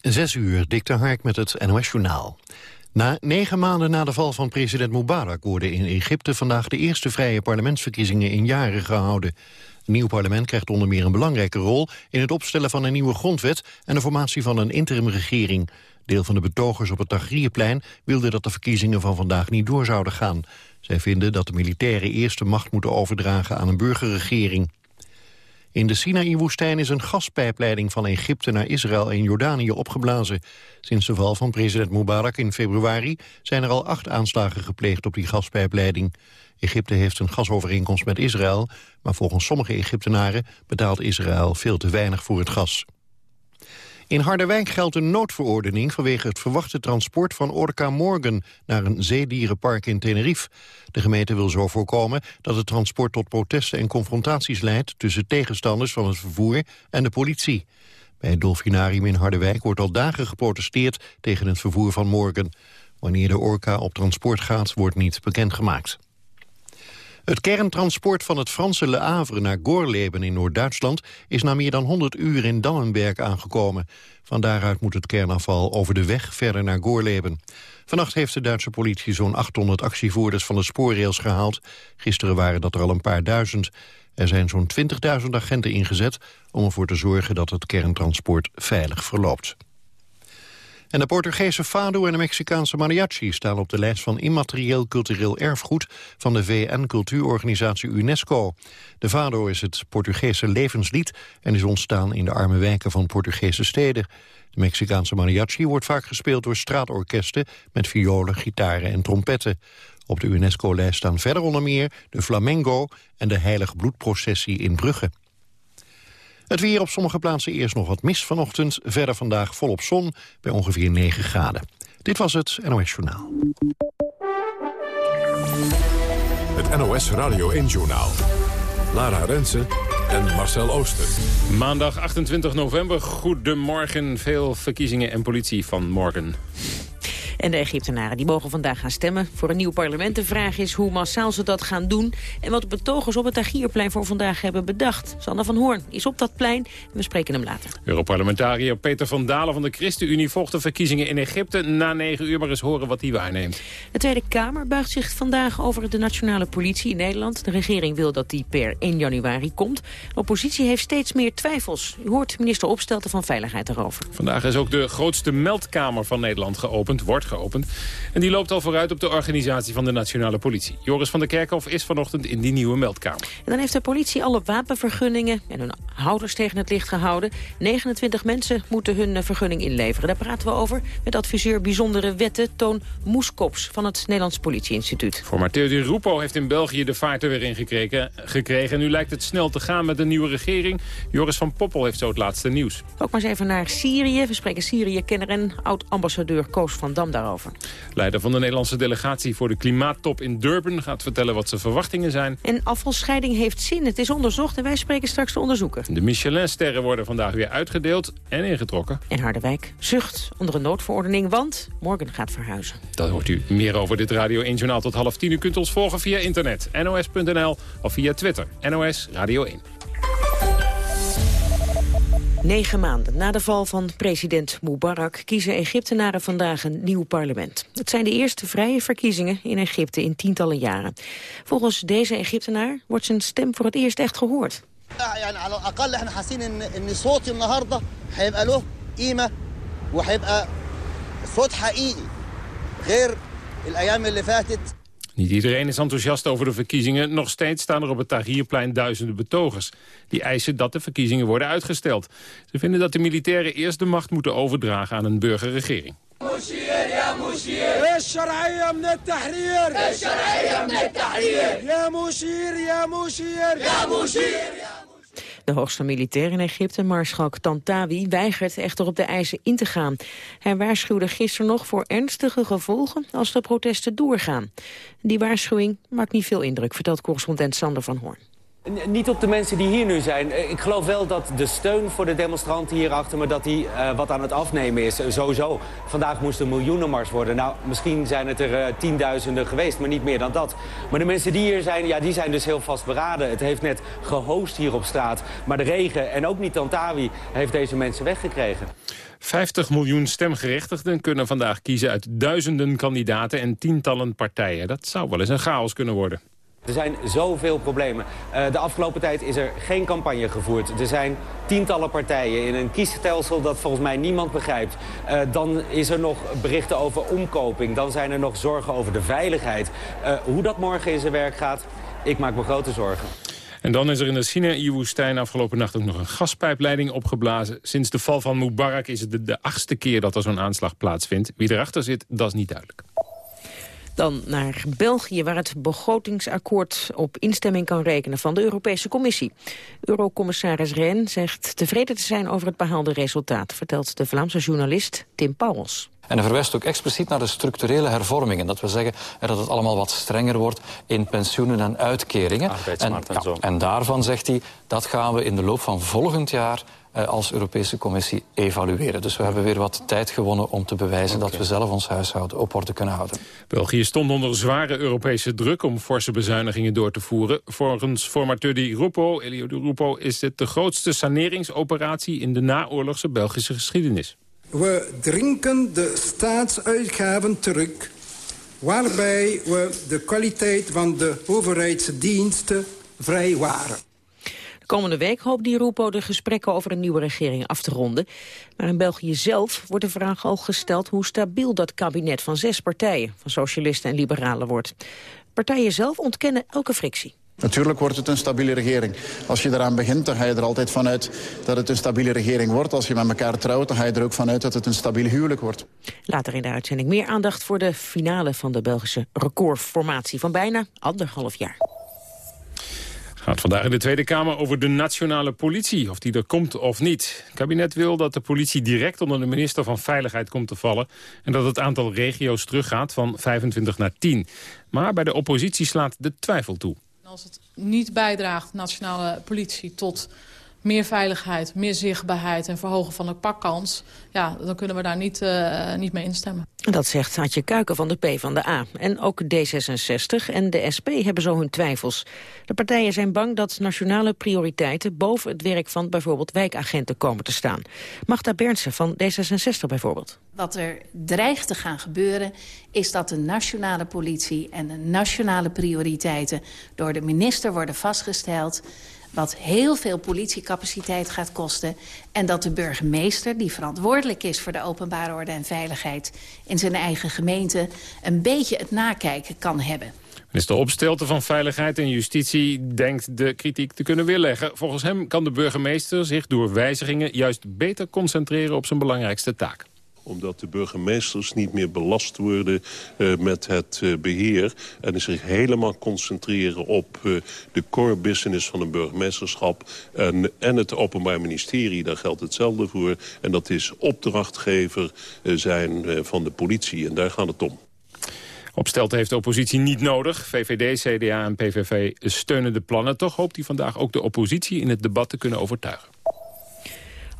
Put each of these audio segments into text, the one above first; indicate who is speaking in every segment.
Speaker 1: Zes uur, Dikte Hark met het NOS-journaal. Na negen maanden na de val van president Mubarak... worden in Egypte vandaag de eerste vrije parlementsverkiezingen in jaren gehouden. Het nieuw parlement krijgt onder meer een belangrijke rol... in het opstellen van een nieuwe grondwet... en de formatie van een interimregering. Deel van de betogers op het Tahrirplein wilde dat de verkiezingen van vandaag niet door zouden gaan. Zij vinden dat de militairen eerst de macht moeten overdragen aan een burgerregering. In de Sinaï-woestijn is een gaspijpleiding van Egypte naar Israël en Jordanië opgeblazen. Sinds de val van president Mubarak in februari zijn er al acht aanslagen gepleegd op die gaspijpleiding. Egypte heeft een gasovereenkomst met Israël, maar volgens sommige Egyptenaren betaalt Israël veel te weinig voor het gas. In Harderwijk geldt een noodverordening vanwege het verwachte transport van Orca Morgan naar een zeedierenpark in Tenerife. De gemeente wil zo voorkomen dat het transport tot protesten en confrontaties leidt tussen tegenstanders van het vervoer en de politie. Bij het Dolfinarium in Harderwijk wordt al dagen geprotesteerd tegen het vervoer van Morgan. Wanneer de orka op transport gaat, wordt niet bekendgemaakt. Het kerntransport van het Franse Le Havre naar Gorleben in Noord-Duitsland is na meer dan 100 uur in Dannenberg aangekomen. Van daaruit moet het kernafval over de weg verder naar Gorleben. Vannacht heeft de Duitse politie zo'n 800 actievoerders van de spoorrails gehaald. Gisteren waren dat er al een paar duizend. Er zijn zo'n 20.000 agenten ingezet om ervoor te zorgen dat het kerntransport veilig verloopt. En de Portugese fado en de Mexicaanse mariachi staan op de lijst van immaterieel cultureel erfgoed van de VN-cultuurorganisatie UNESCO. De fado is het Portugese levenslied en is ontstaan in de arme wijken van Portugese steden. De Mexicaanse mariachi wordt vaak gespeeld door straatorkesten met violen, gitaren en trompetten. Op de UNESCO-lijst staan verder onder meer de flamengo en de heilig bloedprocessie in Brugge. Het weer op sommige plaatsen eerst nog wat mis vanochtend. Verder vandaag volop zon bij ongeveer 9 graden. Dit was het NOS Journaal.
Speaker 2: Het NOS Radio 1 Journaal. Lara Rensen en Marcel Ooster.
Speaker 3: Maandag 28 november. Goedemorgen. Veel verkiezingen en politie van morgen.
Speaker 4: En de Egyptenaren die mogen vandaag gaan stemmen voor een nieuw parlement. De vraag is hoe massaal ze dat gaan doen... en wat de betogers op het Tagierplein voor vandaag hebben bedacht. Sander van Hoorn is op dat plein en we spreken hem later.
Speaker 3: Europarlementariër Peter van Dalen van de ChristenUnie... volgt de verkiezingen in Egypte. Na negen uur maar eens horen wat hij waarneemt.
Speaker 4: De Tweede Kamer buigt zich vandaag over de nationale politie in Nederland. De regering wil dat die per 1 januari komt. De oppositie heeft steeds meer twijfels. U hoort minister Opstelten van Veiligheid daarover.
Speaker 3: Vandaag is ook de grootste meldkamer van Nederland geopend. Wordt geopend. En die loopt al vooruit op de organisatie van de nationale politie. Joris van der Kerkhof is vanochtend in die nieuwe meldkamer.
Speaker 4: En dan heeft de politie alle wapenvergunningen en hun houders tegen het licht gehouden. 29 mensen moeten hun eh, vergunning inleveren. Daar praten we over met adviseur bijzondere wetten Toon Moeskops van het Nederlands Politieinstituut.
Speaker 3: Voor Matteo Di Rupo heeft in België de vaart er weer in gekregen, gekregen. En nu lijkt het snel te gaan met de nieuwe regering. Joris van Poppel heeft zo het laatste nieuws.
Speaker 4: Ook maar eens even naar Syrië. We spreken Syrië-kenner en oud-ambassadeur Koos van Dam daarover.
Speaker 3: Leider van de Nederlandse delegatie voor de klimaattop in Durban... gaat vertellen wat zijn verwachtingen zijn.
Speaker 4: En afvalscheiding heeft zin. Het is onderzocht en wij spreken straks de onderzoeker.
Speaker 3: De Michelin-sterren worden vandaag weer uitgedeeld en ingetrokken.
Speaker 4: En Harderwijk zucht onder een noodverordening, want morgen gaat verhuizen.
Speaker 3: Dat hoort u meer over dit Radio 1 Journaal tot half tien. U kunt ons volgen via internet, nos.nl of via Twitter, NOS Radio 1.
Speaker 4: Negen maanden na de val van president Mubarak kiezen Egyptenaren vandaag een nieuw parlement. Het zijn de eerste vrije verkiezingen in Egypte in tientallen jaren. Volgens deze Egyptenaar wordt zijn stem voor het eerst echt gehoord.
Speaker 3: Niet iedereen is enthousiast over de verkiezingen. Nog steeds staan er op het Tahrirplein duizenden betogers. Die eisen dat de verkiezingen worden uitgesteld. Ze vinden dat de militairen eerst de macht moeten overdragen aan een burgerregering. De hoogste militair in Egypte, Maarschalk Tantawi, weigert echter op de eisen in te gaan. Hij waarschuwde gisteren nog voor ernstige gevolgen als de protesten doorgaan. Die waarschuwing maakt niet veel indruk, vertelt correspondent Sander van Hoorn.
Speaker 5: Niet op de mensen die hier nu zijn. Eh, ik geloof wel dat de steun voor de demonstranten hier achter me... dat die uh, wat aan het afnemen is. sowieso. Vandaag moest een miljoenenmars worden. Nou, misschien zijn het er uh, tienduizenden geweest, maar niet meer dan dat. Maar de mensen die hier zijn, ja, die zijn dus heel vastberaden. Het heeft net gehost hier op straat. Maar de regen en ook niet Tantawi heeft deze mensen weggekregen.
Speaker 3: 50 miljoen stemgerechtigden kunnen vandaag kiezen uit duizenden kandidaten en tientallen partijen. Dat zou wel eens een chaos kunnen worden.
Speaker 5: Er zijn zoveel problemen. Uh, de afgelopen tijd is er geen campagne gevoerd. Er zijn tientallen partijen in een kiesstelsel dat volgens mij niemand begrijpt. Uh, dan is er nog berichten over omkoping. Dan zijn er nog zorgen over de veiligheid. Uh, hoe dat morgen in zijn werk gaat, ik maak me grote zorgen.
Speaker 3: En dan is er in de Sinaï-woestijn afgelopen nacht ook nog een gaspijpleiding opgeblazen. Sinds de val van Mubarak is het de, de achtste keer dat er zo'n aanslag plaatsvindt. Wie erachter zit, dat is niet duidelijk.
Speaker 4: Dan naar België, waar het begrotingsakkoord op instemming kan rekenen van de Europese Commissie. Eurocommissaris Ren zegt tevreden te zijn over het behaalde resultaat, vertelt de Vlaamse journalist Tim Pauwels.
Speaker 6: En hij verwijst ook expliciet naar de structurele hervormingen. Dat we zeggen dat het allemaal wat strenger wordt in pensioenen en uitkeringen.
Speaker 7: En, en, zo.
Speaker 6: en daarvan zegt hij, dat gaan we in de loop van volgend jaar eh, als Europese Commissie evalueren. Dus we hebben weer wat tijd gewonnen om te bewijzen dat we zelf ons huishouden op orde kunnen houden.
Speaker 3: België stond onder zware Europese druk om forse bezuinigingen door te voeren. Volgens formateur Di Rupo, Elio Di Rupo, is dit de grootste saneringsoperatie in de naoorlogse Belgische geschiedenis.
Speaker 8: We drinken de staatsuitgaven terug, waarbij we de kwaliteit van de overheidsdiensten vrijwaren.
Speaker 4: Komende week hoopt Di Rupo de gesprekken over een nieuwe regering af te ronden. Maar in België zelf wordt de vraag al gesteld hoe stabiel dat kabinet van zes partijen, van socialisten en liberalen, wordt. Partijen zelf ontkennen elke frictie.
Speaker 9: Natuurlijk wordt het een stabiele regering. Als je eraan begint, dan ga je er altijd vanuit dat het een stabiele regering wordt. Als je met elkaar trouwt, dan ga je er ook vanuit dat het een stabiel huwelijk wordt.
Speaker 4: Later in de uitzending meer aandacht voor de finale van de Belgische recordformatie van bijna anderhalf jaar
Speaker 3: gaat vandaag in de Tweede Kamer over de nationale politie. Of die er komt of niet. Het kabinet wil dat de politie direct onder de minister van Veiligheid komt te vallen. En dat het aantal regio's teruggaat van 25 naar 10. Maar bij de oppositie slaat de twijfel toe.
Speaker 10: Als het niet bijdraagt, nationale politie, tot meer veiligheid, meer zichtbaarheid en verhogen van de pakkans... ja, dan kunnen we daar niet, uh, niet mee instemmen.
Speaker 4: Dat zegt Hatje Kuiken van de P van de A. En ook D66 en de SP hebben zo hun twijfels. De partijen zijn bang dat nationale prioriteiten... boven het werk van bijvoorbeeld wijkagenten komen te staan. Magda Bernsen van D66 bijvoorbeeld.
Speaker 11: Wat er dreigt te gaan gebeuren... is dat de nationale politie en de nationale prioriteiten... door de minister worden vastgesteld wat heel veel politiecapaciteit gaat kosten... en dat de burgemeester, die verantwoordelijk is voor de openbare orde en veiligheid... in zijn eigen gemeente een beetje het nakijken kan hebben.
Speaker 3: Minister Opstelten van Veiligheid en Justitie denkt de kritiek te kunnen weerleggen. Volgens hem kan de burgemeester zich door wijzigingen juist beter concentreren op zijn belangrijkste taak
Speaker 12: omdat de burgemeesters niet meer belast worden uh, met het uh, beheer. En zich helemaal concentreren op uh, de core business van een burgemeesterschap. En, en het Openbaar Ministerie, daar geldt hetzelfde voor. En dat is opdrachtgever zijn van de politie. En daar gaat het om.
Speaker 3: Opstelt heeft de oppositie niet nodig. VVD, CDA en PVV steunen de plannen. Toch hoopt hij vandaag ook de oppositie in het debat te kunnen overtuigen.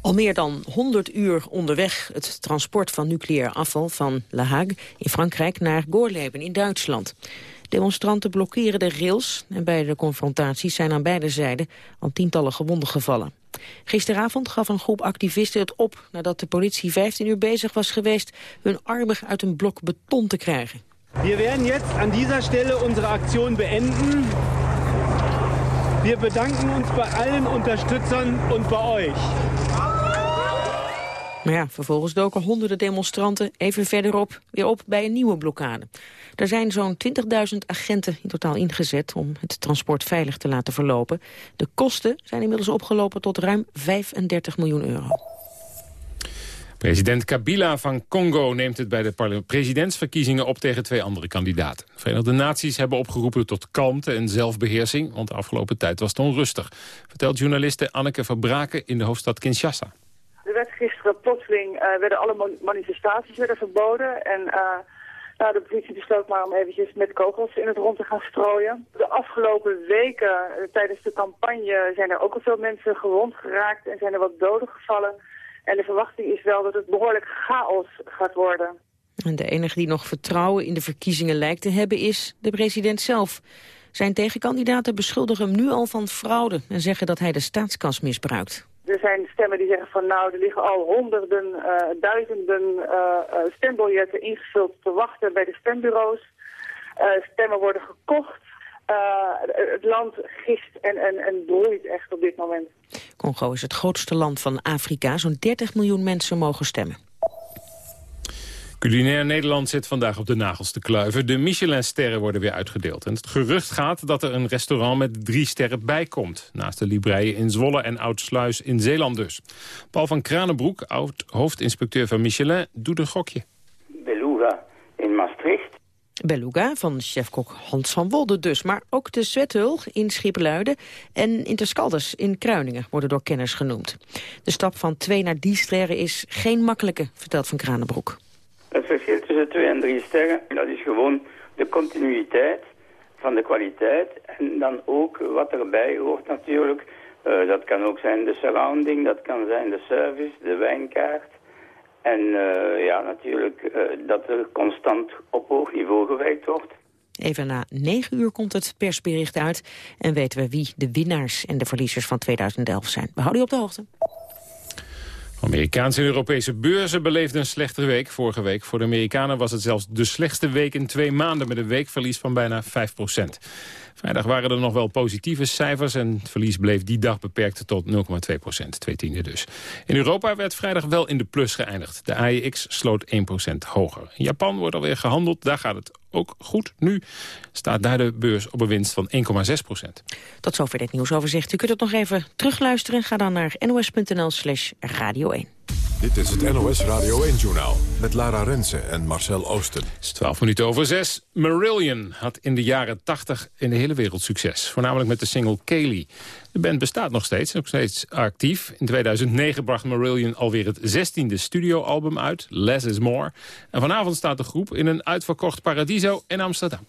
Speaker 4: Al meer dan 100 uur onderweg het transport van nucleair afval van La Hague in Frankrijk naar Gorleben in Duitsland. Demonstranten blokkeren de rails en bij de confrontaties zijn aan beide zijden al tientallen gewonden gevallen. Gisteravond gaf een groep activisten het op nadat de politie 15 uur bezig was geweest hun armen uit een blok beton te krijgen.
Speaker 13: We werden jetzt an dieser Stelle onze actie beenden. We bedanken ons bij allen Unterstützern en bij euch.
Speaker 4: Maar ja, vervolgens doken honderden demonstranten even verderop weer op bij een nieuwe blokkade. Er zijn zo'n 20.000 agenten in totaal ingezet om het transport veilig te laten verlopen. De kosten zijn inmiddels opgelopen tot ruim 35 miljoen euro.
Speaker 3: President Kabila van Congo neemt het bij de presidentsverkiezingen op tegen twee andere kandidaten. De Verenigde Naties hebben opgeroepen tot kalmte en zelfbeheersing, want de afgelopen tijd was het onrustig. Vertelt journaliste Anneke Verbraken in de hoofdstad Kinshasa.
Speaker 14: Plotseling, uh, werden alle manifestaties werden verboden. En uh,
Speaker 7: Nou, de politie besloot maar om eventjes met kogels in het rond te gaan strooien. De afgelopen weken eh, tijdens de campagne zijn er ook al veel mensen gewond geraakt en zijn er wat doden gevallen. En de verwachting is wel dat het behoorlijk chaos gaat worden.
Speaker 4: En de enige die nog vertrouwen in de verkiezingen lijkt te hebben is de president zelf. Zijn tegenkandidaten beschuldigen hem nu al van fraude en zeggen dat hij de staatskas misbruikt.
Speaker 7: Er zijn stemmen die zeggen van nou, er liggen al honderden, uh, duizenden uh, stembiljetten ingevuld te wachten bij de stembureaus. stemmen worden gekocht. het land gist en, en, en broeit echt op dit moment.
Speaker 4: Congo is het grootste land van Afrika. Zo'n 30 miljoen mensen mogen stemmen.
Speaker 3: Culinair Nederland zit vandaag op de nagels te kluiven. De Michelin-sterren worden weer uitgedeeld. En het gerucht gaat dat er een restaurant met drie sterren bijkomt. Naast de Libreien in Zwolle en Oudsluis in Zeeland dus. Paul van Kranenbroek, oud-hoofdinspecteur van Michelin, doet een gokje.
Speaker 14: Beluga in Maastricht.
Speaker 4: Beluga van chefkok Hans van Wolde dus. Maar ook de Zwethul in Schipluiden en Interscalders in Kruiningen worden door kenners genoemd. De stap van twee naar die sterren is geen makkelijke, vertelt Van Kranenbroek.
Speaker 14: Het verschil tussen twee en drie sterren, dat is gewoon de continuïteit van de kwaliteit. En dan ook wat erbij hoort natuurlijk. Uh, dat kan ook zijn de surrounding, dat kan zijn de service, de wijnkaart. En uh, ja, natuurlijk uh, dat er constant op hoog niveau gewerkt wordt.
Speaker 4: Even na negen uur komt het persbericht uit en weten we wie de winnaars en de verliezers van 2011 zijn. We houden u op de hoogte.
Speaker 3: Amerikaanse en Europese beurzen beleefden een slechtere week vorige week. Voor de Amerikanen was het zelfs de slechtste week in twee maanden... met een weekverlies van bijna 5 Vrijdag waren er nog wel positieve cijfers... en het verlies bleef die dag beperkt tot 0,2 procent, twee tiende dus. In Europa werd vrijdag wel in de plus geëindigd. De AEX sloot 1 procent hoger. In Japan wordt alweer gehandeld, daar gaat het ook goed. Nu staat daar de beurs op een winst van 1,6 procent.
Speaker 4: Tot zover dit nieuwsoverzicht. U kunt het nog even terugluisteren. Ga dan naar nos.nl slash radio 1.
Speaker 2: Dit is het NOS Radio 1-journaal met Lara Rensen en Marcel Oosten. Het
Speaker 3: is 12 minuten over 6. Marillion had in de jaren 80 in de hele wereld succes. Voornamelijk met de single Kaylee. De band bestaat nog steeds, nog steeds actief. In 2009 bracht Marillion alweer het 16e studioalbum uit, Less is More. En vanavond staat de groep in een uitverkocht Paradiso in Amsterdam.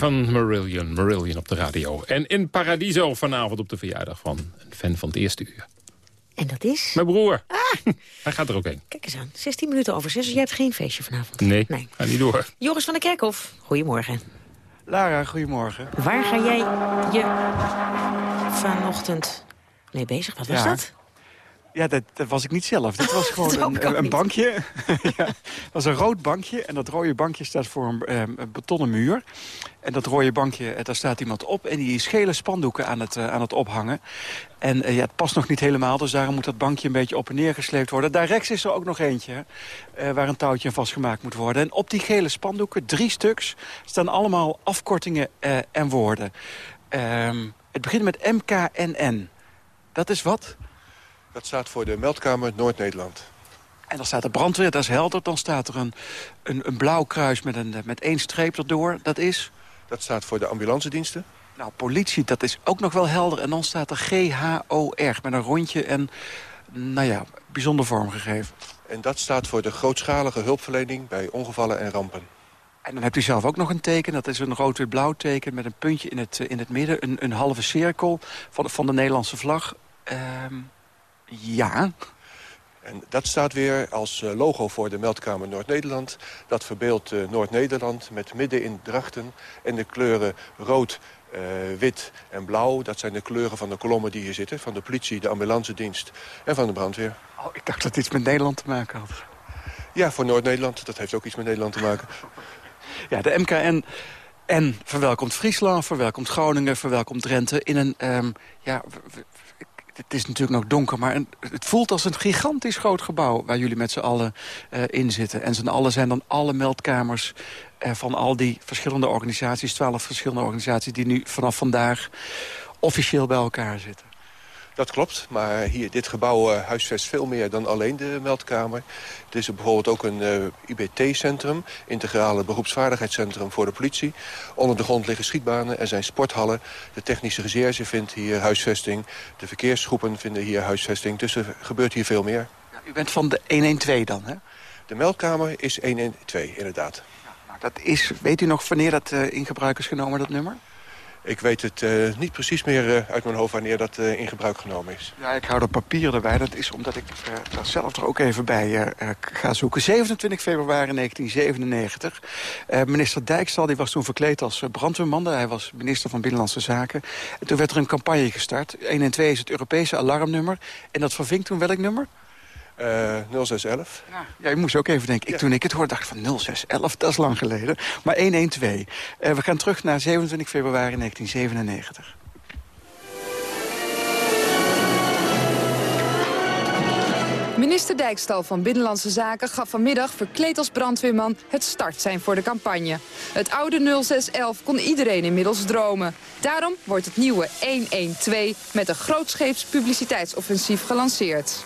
Speaker 3: Van Marillion, Marillion op de radio. En in Paradiso vanavond op de verjaardag van een fan van het eerste uur.
Speaker 4: En dat is?
Speaker 3: Mijn broer.
Speaker 4: Ah.
Speaker 3: Hij gaat er ook heen.
Speaker 4: Kijk eens aan, 16 minuten over 6. Dus jij hebt geen feestje vanavond.
Speaker 3: Nee,
Speaker 4: Nee.
Speaker 3: ga niet door.
Speaker 4: Joris van der Kerkhof, goedemorgen.
Speaker 15: Lara, goedemorgen.
Speaker 4: Waar ga jij je vanochtend mee bezig? Wat was
Speaker 15: Ja.
Speaker 4: dat?
Speaker 15: Ja, dat, dat was ik niet zelf. Dit was gewoon een, een bankje. ja, dat was een rood bankje. En dat rode bankje staat voor een, ehm, een betonnen muur. En dat rode bankje, eh, daar staat iemand op. En die is gele spandoeken aan het, eh, aan het ophangen. En eh, ja, het past nog niet helemaal. Dus daarom moet dat bankje een beetje op en neer gesleept worden. Daar rechts is er ook nog eentje. waar een touwtje aan vastgemaakt moet worden. En op die gele spandoeken, drie stuks, staan allemaal afkortingen en woorden. Ehm, het begint met MKNN. Dat is wat?
Speaker 16: Dat staat voor de meldkamer Noord-Nederland.
Speaker 15: En dan staat er brandweer, dat is helder. Dan staat er een, een, een blauw kruis met, een, met één streep erdoor. Dat is?
Speaker 16: Dat staat voor de ambulancediensten.
Speaker 15: Nou, politie, dat is ook nog wel helder. En dan staat er GHOR met een rondje en, nou ja, bijzonder vormgegeven.
Speaker 16: En dat staat voor de grootschalige hulpverlening bij ongevallen en rampen.
Speaker 15: En dan hebt u zelf ook nog een teken. Dat is een rood-wit-blauw teken met een puntje in het, in het midden. Een, een halve cirkel van, de- van de Nederlandse vlag. Ehm, ja.
Speaker 16: En dat staat weer als eh, logo voor de meldkamer Noord-Nederland. Dat verbeeldt eh, Noord-Nederland met midden in drachten en de kleuren rood, eh, wit en blauw. Dat zijn de kleuren van de kolommen die hier zitten. Van de politie, de ambulancedienst en van de brandweer.
Speaker 15: Oh, ik dacht dat het iets met Nederland te maken had.
Speaker 16: Ja, voor Noord-Nederland. Dat heeft ook iets met Nederland te maken.
Speaker 15: Ja, de MKN en verwelkomt Friesland, verwelkomt Groningen, verwelkomt Drenthe in een, ehm, ja, het is natuurlijk nog donker, maar het voelt als een gigantisch groot gebouw waar jullie met z'n allen eh, in zitten. En z'n allen zijn dan alle meldkamers eh, van al die verschillende organisaties, twaalf verschillende organisaties die nu vanaf vandaag officieel bij elkaar zitten.
Speaker 16: Dat klopt, maar hier, dit gebouw eh, huisvest veel meer dan alleen de meldkamer. Het is bijvoorbeeld ook een eh, IBT-centrum, integrale beroepsvaardigheidscentrum voor de politie. Onder de grond liggen schietbanen, er zijn sporthallen. De technische recherche vindt hier huisvesting. De verkeersgroepen vinden hier huisvesting. Dus er gebeurt hier veel meer.
Speaker 15: U bent van de 112 dan, hè?
Speaker 16: De meldkamer is 112, inderdaad.
Speaker 15: Nou, dat is, weet u nog wanneer dat eh, in gebruik is genomen, dat nummer?
Speaker 16: Ik weet het eh, niet precies meer eh, uit mijn hoofd wanneer dat eh, in gebruik genomen is.
Speaker 15: Ja, ik hou dat papier erbij. Dat is omdat ik daar zelf er ook even bij ga zoeken. 27 februari 1997. Eh, minister Dijkstal die was toen verkleed als brandweerman. Hij was minister van Binnenlandse Zaken. En toen werd er een campagne gestart. 112 is het Europese alarmnummer. En dat verving toen welk nummer?
Speaker 16: Eh 0611.
Speaker 15: Ja, je moest ook even denken. Ik, toen ik het hoorde, dacht ik van 0611, dat is lang geleden. Maar 112. Eh, we gaan terug naar 27 februari 1997.
Speaker 17: Minister Dijkstal van Binnenlandse Zaken gaf vanmiddag verkleed als brandweerman het startsein voor de campagne. Het oude 0611 kon iedereen inmiddels dromen. Daarom wordt het nieuwe 112 met een grootscheeps publiciteitsoffensief gelanceerd.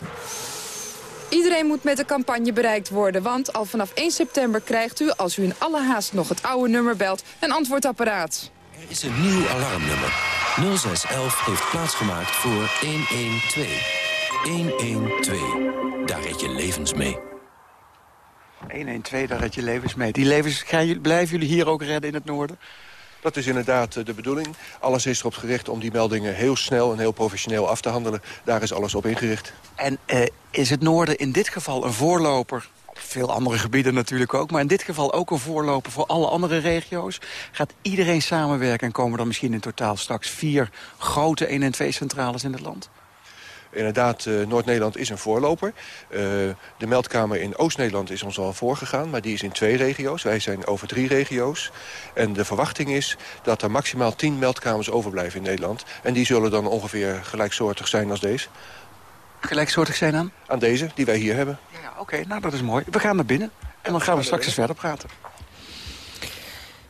Speaker 17: Iedereen moet met de campagne bereikt worden, want al vanaf 1 september krijgt u, als u in alle haast nog het oude nummer belt, een antwoordapparaat.
Speaker 18: Er is een nieuw alarmnummer. 0611 heeft plaatsgemaakt voor 112. 112. Daar red je levens mee.
Speaker 15: 112, daar red je levens mee. Die levens gaan jullie, blijven jullie hier ook redden in het noorden?
Speaker 16: Dat is inderdaad eh, de bedoeling. Alles is erop gericht om die meldingen heel snel en heel professioneel af te handelen. Daar is alles op ingericht.
Speaker 15: En eh, is het noorden in dit geval een voorloper... op veel andere gebieden natuurlijk ook... maar in dit geval ook een voorloper voor alle andere regio's? Gaat iedereen samenwerken en komen er misschien in totaal straks... vier grote 112-centrales in het land?
Speaker 16: Inderdaad, eh, Noord-Nederland is een voorloper. Eh, de meldkamer in Oost-Nederland is ons al voorgegaan, maar die is in twee regio's. Wij zijn over drie regio's. En de verwachting is dat er maximaal tien meldkamers overblijven in Nederland. En die zullen dan ongeveer gelijksoortig zijn als deze.
Speaker 15: Gelijksoortig zijn aan?
Speaker 16: Aan deze, die wij hier hebben.
Speaker 15: Ja, oké, nou dat is mooi. We gaan naar binnen en dan gaan we straks eens verder praten.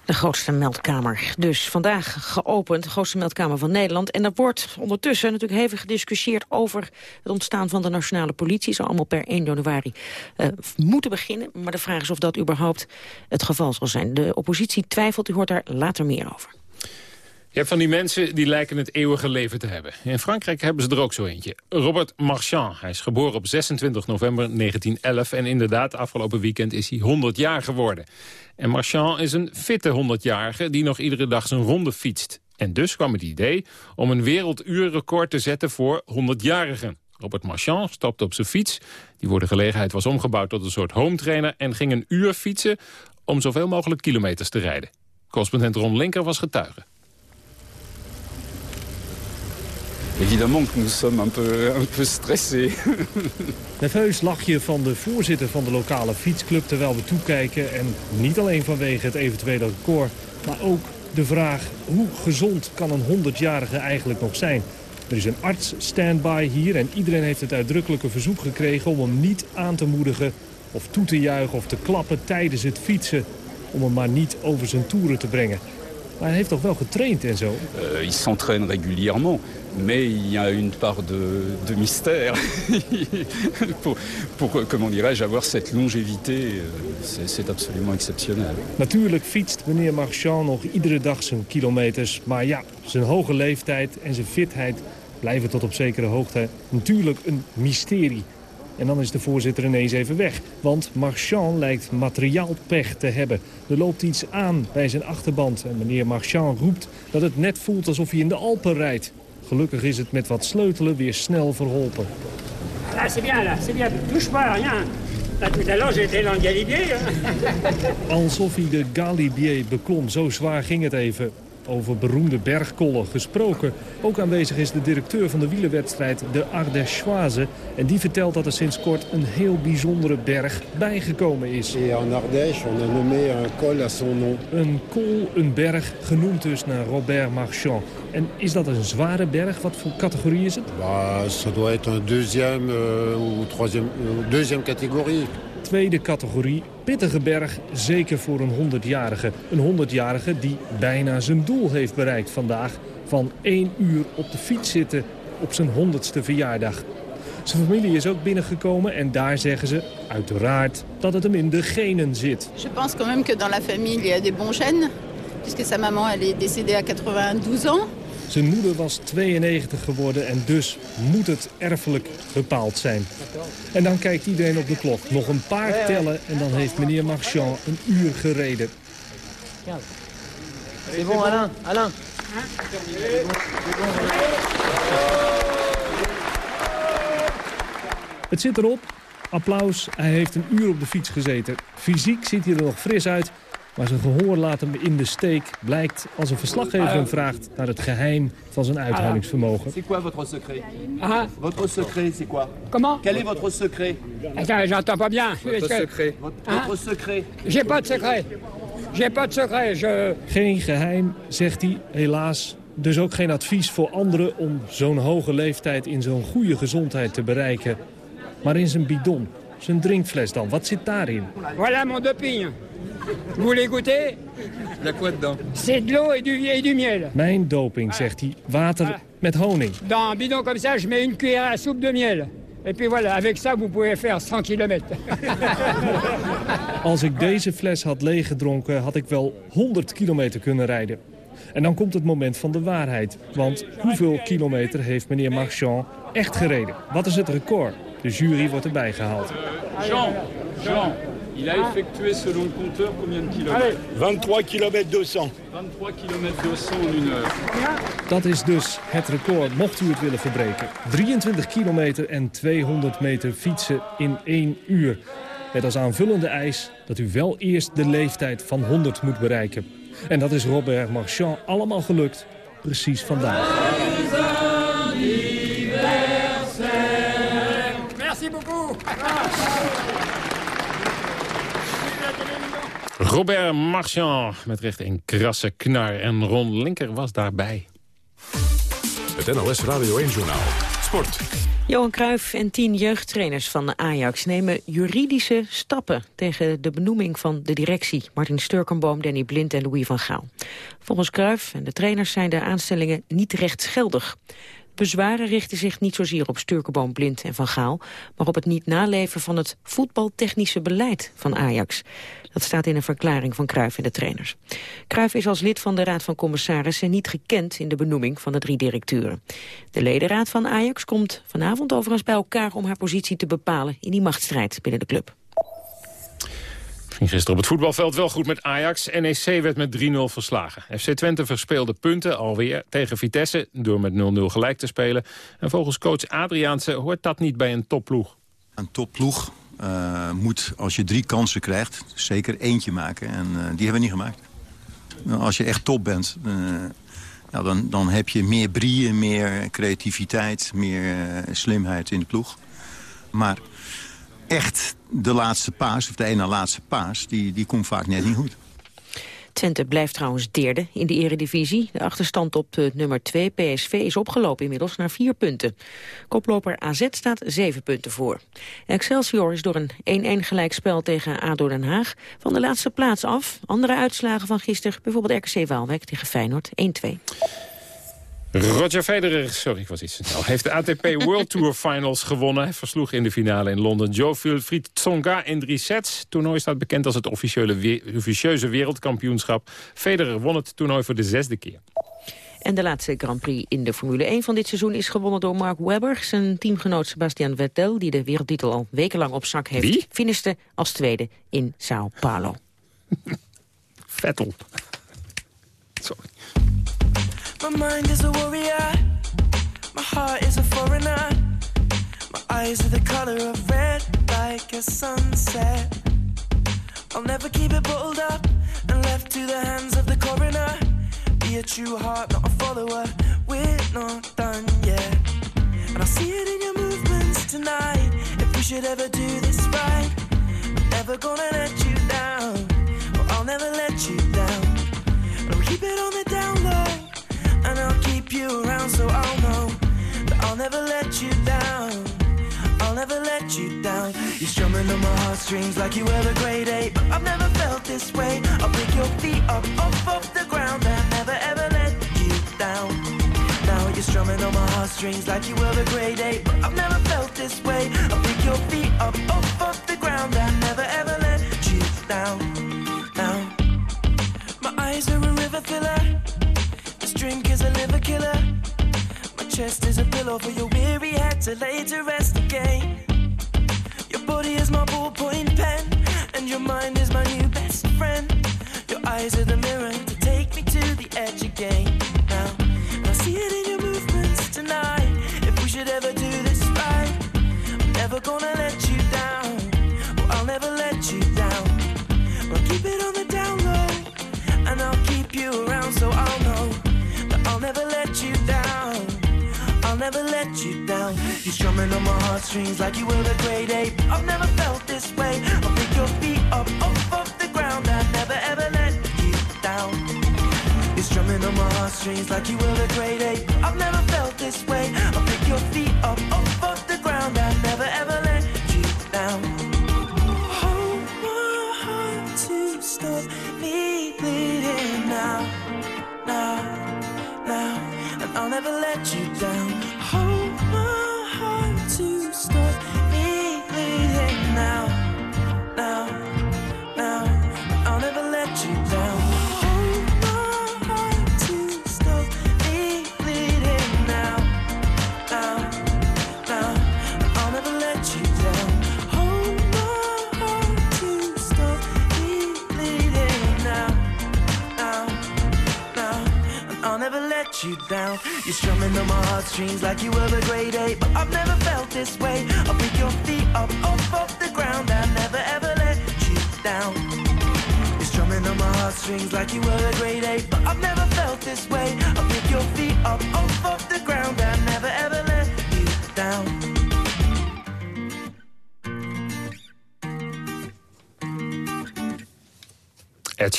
Speaker 4: De grootste meldkamer. Dus vandaag geopend, de grootste meldkamer van Nederland. En er wordt ondertussen natuurlijk hevig gediscussieerd over het ontstaan van de nationale politie. Zou allemaal per 1 januari eh, moeten beginnen. Maar de vraag is of dat überhaupt het geval zal zijn. De oppositie twijfelt, u hoort daar later meer over.
Speaker 3: Je hebt van die mensen die lijken het eeuwige leven te hebben. In Frankrijk hebben ze er ook zo eentje. Robert Marchand. Hij is geboren op 26 november 1911. En inderdaad, afgelopen weekend is hij 100 jaar geworden. En Marchand is een fitte 100-jarige die nog iedere dag zijn ronde fietst. En dus kwam het idee om een werelduurrecord te zetten voor 100-jarigen. Robert Marchand stapte op zijn fiets. Die voor de gelegenheid was omgebouwd tot een soort home trainer... en ging een uur fietsen om zoveel mogelijk kilometers te rijden. Correspondent Ron Linker was getuige.
Speaker 19: Évidemment que nous sommes un peu, un peu stressés.
Speaker 20: Nerveus lachje van de voorzitter van de lokale fietsclub terwijl we toekijken. En niet alleen vanwege het eventuele record, maar ook de vraag... hoe gezond kan een 100-jarige eigenlijk nog zijn? Er is een arts standby hier en iedereen heeft het uitdrukkelijke verzoek gekregen... om hem niet aan te moedigen of toe te juichen of te klappen tijdens het fietsen... om hem maar niet over zijn toeren te brengen. Maar hij heeft toch wel getraind en zo?
Speaker 19: Euh, il s'entraîne régulièrement, mais il y a une part de, de mystère. pour, pour, comment dirais-je, cette longévité, euh, c'est absolument exceptionnel.
Speaker 20: Natuurlijk fietst meneer Marchand nog iedere dag zijn kilometers. Maar ja, zijn hoge leeftijd en zijn fitheid blijven tot op zekere hoogte natuurlijk een mysterie. En dan is de voorzitter ineens even weg. Want Marchand lijkt materiaalpech te hebben. Er loopt iets aan bij zijn achterband. En meneer Marchand roept dat het net voelt alsof hij in de Alpen rijdt. Gelukkig is het met wat sleutelen weer snel verholpen.
Speaker 21: Ah, c'est bien là, c'est bien. Touche pas, rien.
Speaker 20: Alsof hij de Galibier beklom. Zo zwaar ging het even. Over beroemde bergkollen gesproken. Ook aanwezig is de directeur van de wielerwedstrijd, de Ardèchoise. En die vertelt dat er sinds kort een heel bijzondere berg bijgekomen is.
Speaker 22: En Ardèche, on a nommé un col à son nom.
Speaker 20: Een col, een berg, genoemd dus naar Robert Marchand. En is dat een zware berg? Wat voor categorie is het?
Speaker 22: Bah, ça doit être un deuxième euh, ou troisième, euh, deuxième catégorie.
Speaker 20: Tweede categorie, pittige berg, zeker voor een 100-jarige. Een 100-jarige die bijna zijn doel heeft bereikt vandaag. Van één uur op de fiets zitten op zijn 100ste verjaardag. Zijn familie is ook binnengekomen en daar zeggen ze uiteraard dat het hem in de genen zit.
Speaker 23: Je pense quand même que dans la famille il y a des bons gènes. Puisque sa maman elle est décédée à 92 ans.
Speaker 20: Zijn moeder was 92 geworden en dus moet het erfelijk bepaald zijn. En dan kijkt iedereen op de klok. Nog een paar tellen en dan heeft meneer Marchand een uur gereden.
Speaker 21: C'est bon, Alain, Alain.
Speaker 20: Het zit erop. Applaus. Hij heeft een uur op de fiets gezeten. Fysiek ziet hij er nog fris uit. Maar zijn gehoor laat hem in de steek. Blijkt als een verslaggever hem vraagt naar het geheim van zijn uithoudingsvermogen.
Speaker 24: C'est quoi votre secret
Speaker 21: Ah,
Speaker 24: Votre secret, c'est quoi
Speaker 21: comment
Speaker 24: Quel est votre secret
Speaker 21: Attends, j'entends pas bien.
Speaker 24: Votre secret.
Speaker 21: Ah.
Speaker 24: votre secret.
Speaker 21: J'ai pas de secret. J'ai pas de secret. Je...
Speaker 20: Geen geheim, zegt hij, helaas. Dus ook geen advies voor anderen om zo'n hoge leeftijd in zo'n goede gezondheid te bereiken. Maar in zijn bidon, zijn drinkfles dan, wat zit daarin?
Speaker 21: Voilà mon doping. Vous voulez goûter
Speaker 24: Il y a quoi dedans
Speaker 21: C'est de l'eau et du, et du miel.
Speaker 20: Mijn doping, zegt hij, water met honing.
Speaker 21: Dans un bidon comme ça, je mets une cuillère à soupe de miel. Et puis voilà, avec ça, vous pouvez faire 100 km.
Speaker 20: Als ik deze fles had leeggedronken, had ik wel 100 kilometer kunnen rijden. En dan komt het moment van de waarheid. Want hoeveel kilometer heeft meneer Marchand echt gereden? Wat is het record? De jury wordt erbij gehaald.
Speaker 19: Jean, Jean, il a effectué selon le compteur combien de kilomètres
Speaker 22: 23 km 200.
Speaker 19: 23 km 200 en une heure.
Speaker 20: Dat is dus het record, mocht u het willen verbreken. 23 kilometer en 200 meter fietsen in één uur. Met als aanvullende eis dat u wel eerst de leeftijd van 100 moet bereiken. En dat is Robert Marchand allemaal gelukt, precies vandaag.
Speaker 3: Robert Marchand met recht een krasse knar. En Ron Linker was daarbij.
Speaker 2: Het NOS Radio 1-journaal. Sport.
Speaker 4: Johan Cruijff en tien jeugdtrainers van de Ajax nemen juridische stappen tegen de benoeming van de directie. Martin Sturkenboom, Danny Blind en Louis van Gaal. Volgens Cruijff en de trainers zijn de aanstellingen niet rechtsgeldig. Bezwaren richten zich niet zozeer op Sturkenboom, Blind en Van Gaal... maar op het niet naleven van het voetbaltechnische beleid van Ajax. Dat staat in een verklaring van Cruijff en de trainers. Cruijff is als lid van de Raad van Commissarissen niet gekend in de benoeming van de drie directeuren. De ledenraad van Ajax komt vanavond overigens bij elkaar om haar positie te bepalen in die machtsstrijd binnen de club.
Speaker 3: Ging gisteren op het voetbalveld wel goed met Ajax. NEC werd met 3-0 verslagen. FC Twente verspeelde punten alweer tegen Vitesse... door met 0-0 gelijk te spelen. En volgens coach Adriaanse hoort dat niet bij een topploeg.
Speaker 25: Een topploeg uh, moet, als je drie kansen krijgt, zeker eentje maken. En uh, die hebben we niet gemaakt. Nou, als je echt top bent, ja, dan, dan heb je meer brieën, meer creativiteit... meer slimheid in de ploeg. Maar echt de laatste paas, of de ene laatste paas, die, die komt vaak net niet goed.
Speaker 4: Twente blijft trouwens derde in de eredivisie. De achterstand op de nummer 2 PSV is opgelopen inmiddels naar vier punten. Koploper AZ staat zeven punten voor. Excelsior is door een 1-1 gelijkspel tegen ADO Den Haag van de laatste plaats af. Andere uitslagen van gisteren, bijvoorbeeld RKC Waalwijk tegen Feyenoord 1-2.
Speaker 3: Roger Federer, sorry, ik was iets snel, heeft de ATP World Tour Finals gewonnen. Hij versloeg in de finale in Londen Joe Wilfried Tsonga in drie sets. Het toernooi staat bekend als het officiële, officieuze wereldkampioenschap. Federer won het toernooi voor de zesde keer.
Speaker 4: En de laatste Grand Prix in de Formule 1 van dit seizoen is gewonnen door Mark Webber. Zijn teamgenoot Sebastian Vettel, die de wereldtitel al wekenlang op zak heeft,
Speaker 3: Wie?
Speaker 4: finiste als tweede in Sao Paulo.
Speaker 3: Vettel.
Speaker 26: Sorry. My mind is a warrior, my heart is a foreigner. My eyes are the color of red, like a sunset. I'll never keep it bottled up and left to the hands of the coroner. Be a true heart, not a follower. We're not done yet. And I see it in your movements tonight. If we should ever do this right, I'm never gonna let you down. I'll never let you down. And we'll keep it on the down low. You around so I'll know that I'll never let you down. I'll never let you down. You're strumming on my heartstrings like you were the grade eight, but I've never felt this way. I'll pick your feet up off of the ground and never ever let you down. Now you're strumming on my heartstrings like you were the grade eight, but I've never felt this way. I'll pick your feet up off of the ground and never ever let you down. Now my eyes are a river filler. Drink is a liver killer. My chest is a pillow for your weary head to lay to rest again. Your body is my ballpoint pen, and your mind is my new best friend. Your eyes are the mirror to take me to the edge again. Dreams like you were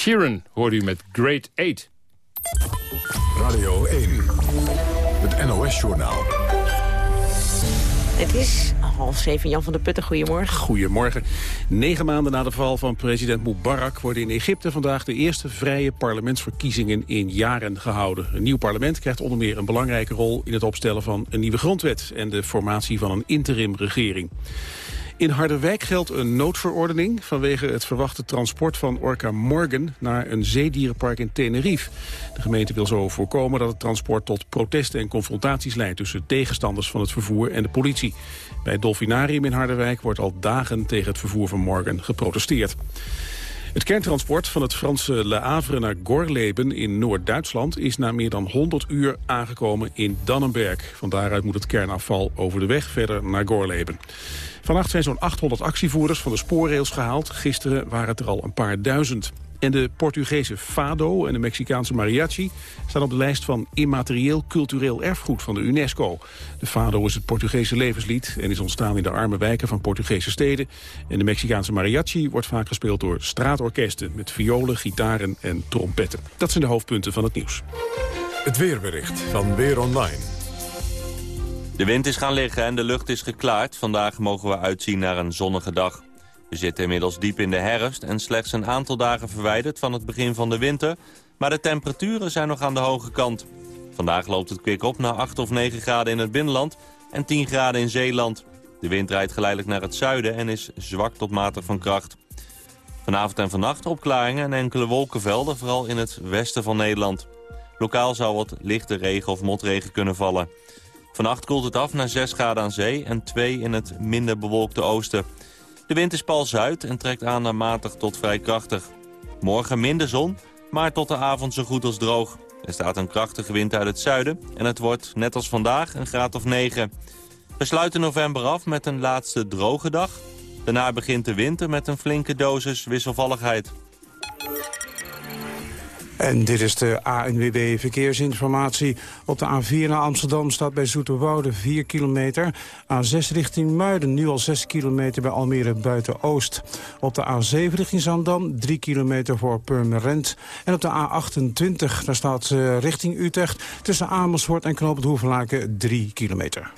Speaker 3: Sheeran hoorde u met Great 8.
Speaker 2: Radio 1, het NOS-journaal.
Speaker 4: Het is half zeven. Jan van der Putten, goedemorgen.
Speaker 27: Goedemorgen. Negen maanden na de val van president Mubarak worden in Egypte vandaag de eerste vrije parlementsverkiezingen in jaren gehouden. Een nieuw parlement krijgt onder meer een belangrijke rol in het opstellen van een nieuwe grondwet en de formatie van een interimregering. In Harderwijk geldt een noodverordening vanwege het verwachte transport van Orca Morgan naar een zeedierenpark in Tenerife. De gemeente wil zo voorkomen dat het transport tot protesten en confrontaties leidt tussen tegenstanders van het vervoer en de politie. Bij het Dolfinarium in Harderwijk wordt al dagen tegen het vervoer van Morgan geprotesteerd. Het kerntransport van het Franse Le Havre naar Gorleben in Noord-Duitsland is na meer dan 100 uur aangekomen in Dannenberg. Van daaruit moet het kernafval over de weg verder naar Gorleben. Vannacht zijn zo'n 800 actievoerders van de spoorrails gehaald. Gisteren waren het er al een paar duizend. En de Portugese Fado en de Mexicaanse Mariachi staan op de lijst van immaterieel cultureel erfgoed van de UNESCO. De Fado is het Portugese levenslied en is ontstaan in de arme wijken van Portugese steden. En de Mexicaanse Mariachi wordt vaak gespeeld door straatorkesten met violen, gitaren en trompetten. Dat zijn de hoofdpunten van het nieuws.
Speaker 2: Het weerbericht van Weer Online.
Speaker 28: De wind is gaan liggen en de lucht is geklaard. Vandaag mogen we uitzien naar een zonnige dag. We zitten inmiddels diep in de herfst en slechts een aantal dagen verwijderd van het begin van de winter. Maar de temperaturen zijn nog aan de hoge kant. Vandaag loopt het kwik op naar 8 of 9 graden in het binnenland en 10 graden in Zeeland. De wind rijdt geleidelijk naar het zuiden en is zwak tot matig van kracht. Vanavond en vannacht opklaringen en enkele wolkenvelden, vooral in het westen van Nederland. Lokaal zou wat lichte regen of motregen kunnen vallen. Vannacht koelt het af naar 6 graden aan zee en 2 in het minder bewolkte oosten. De wind is pal zuid en trekt aan naar matig tot vrij krachtig. Morgen minder zon, maar tot de avond zo goed als droog. Er staat een krachtige wind uit het zuiden en het wordt, net als vandaag, een graad of 9. We sluiten november af met een laatste droge dag. Daarna begint de winter met een flinke dosis wisselvalligheid.
Speaker 29: En dit is de ANWB Verkeersinformatie. Op de A4 naar Amsterdam staat bij Zoeterwoude 4 kilometer. A6 richting Muiden, nu al 6 kilometer bij Almere buiten Oost. Op de A7 richting Zandam 3 kilometer voor Purmerend. En op de A28, daar staat uh, richting Utrecht... tussen Amersfoort en Knoop het Hoevenlaken 3 kilometer.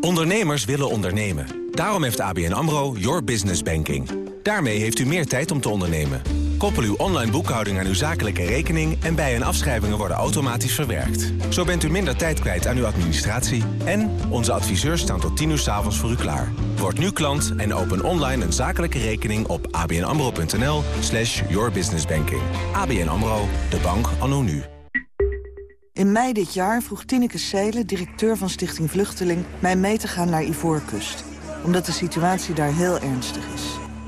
Speaker 30: Ondernemers willen ondernemen. Daarom heeft ABN AMRO Your Business Banking. Daarmee heeft u meer tijd om te ondernemen. Koppel uw online boekhouding aan uw zakelijke rekening... en bij- en afschrijvingen worden automatisch verwerkt. Zo bent u minder tijd kwijt aan uw administratie... en onze adviseurs staan tot 10 uur s avonds voor u klaar. Word nu klant en open online een zakelijke rekening op abnamro.nl slash yourbusinessbanking. ABN AMRO, de bank anno nu.
Speaker 31: In mei dit jaar vroeg Tineke Seelen, directeur van Stichting Vluchteling... mij mee te gaan naar Ivoorkust. Omdat de situatie daar heel ernstig is.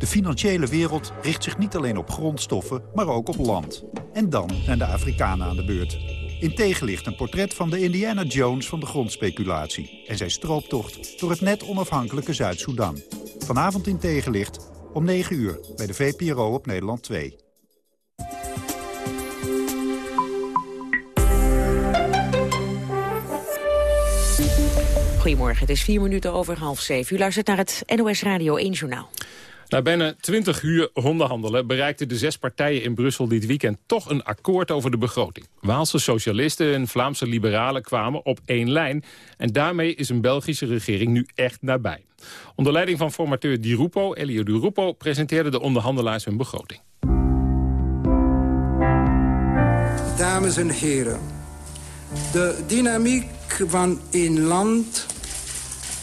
Speaker 32: De financiële wereld richt zich niet alleen op grondstoffen, maar ook op land. En dan zijn de Afrikanen aan de beurt. In tegenlicht een portret van de Indiana Jones van de grondspeculatie... en zijn strooptocht door het net onafhankelijke Zuid-Soedan. Vanavond in tegenlicht om 9 uur bij de VPRO op Nederland 2.
Speaker 4: Goedemorgen, het is vier minuten over half zeven. U luistert naar het NOS Radio 1 Journaal.
Speaker 3: Na bijna 20 uur onderhandelen bereikten de zes partijen in Brussel dit weekend toch een akkoord over de begroting. Waalse socialisten en Vlaamse liberalen kwamen op één lijn en daarmee is een Belgische regering nu echt nabij. Onder leiding van formateur Di Rupo, Elio Di Rupo, presenteerden de onderhandelaars hun begroting.
Speaker 33: Dames en heren, de dynamiek van één land,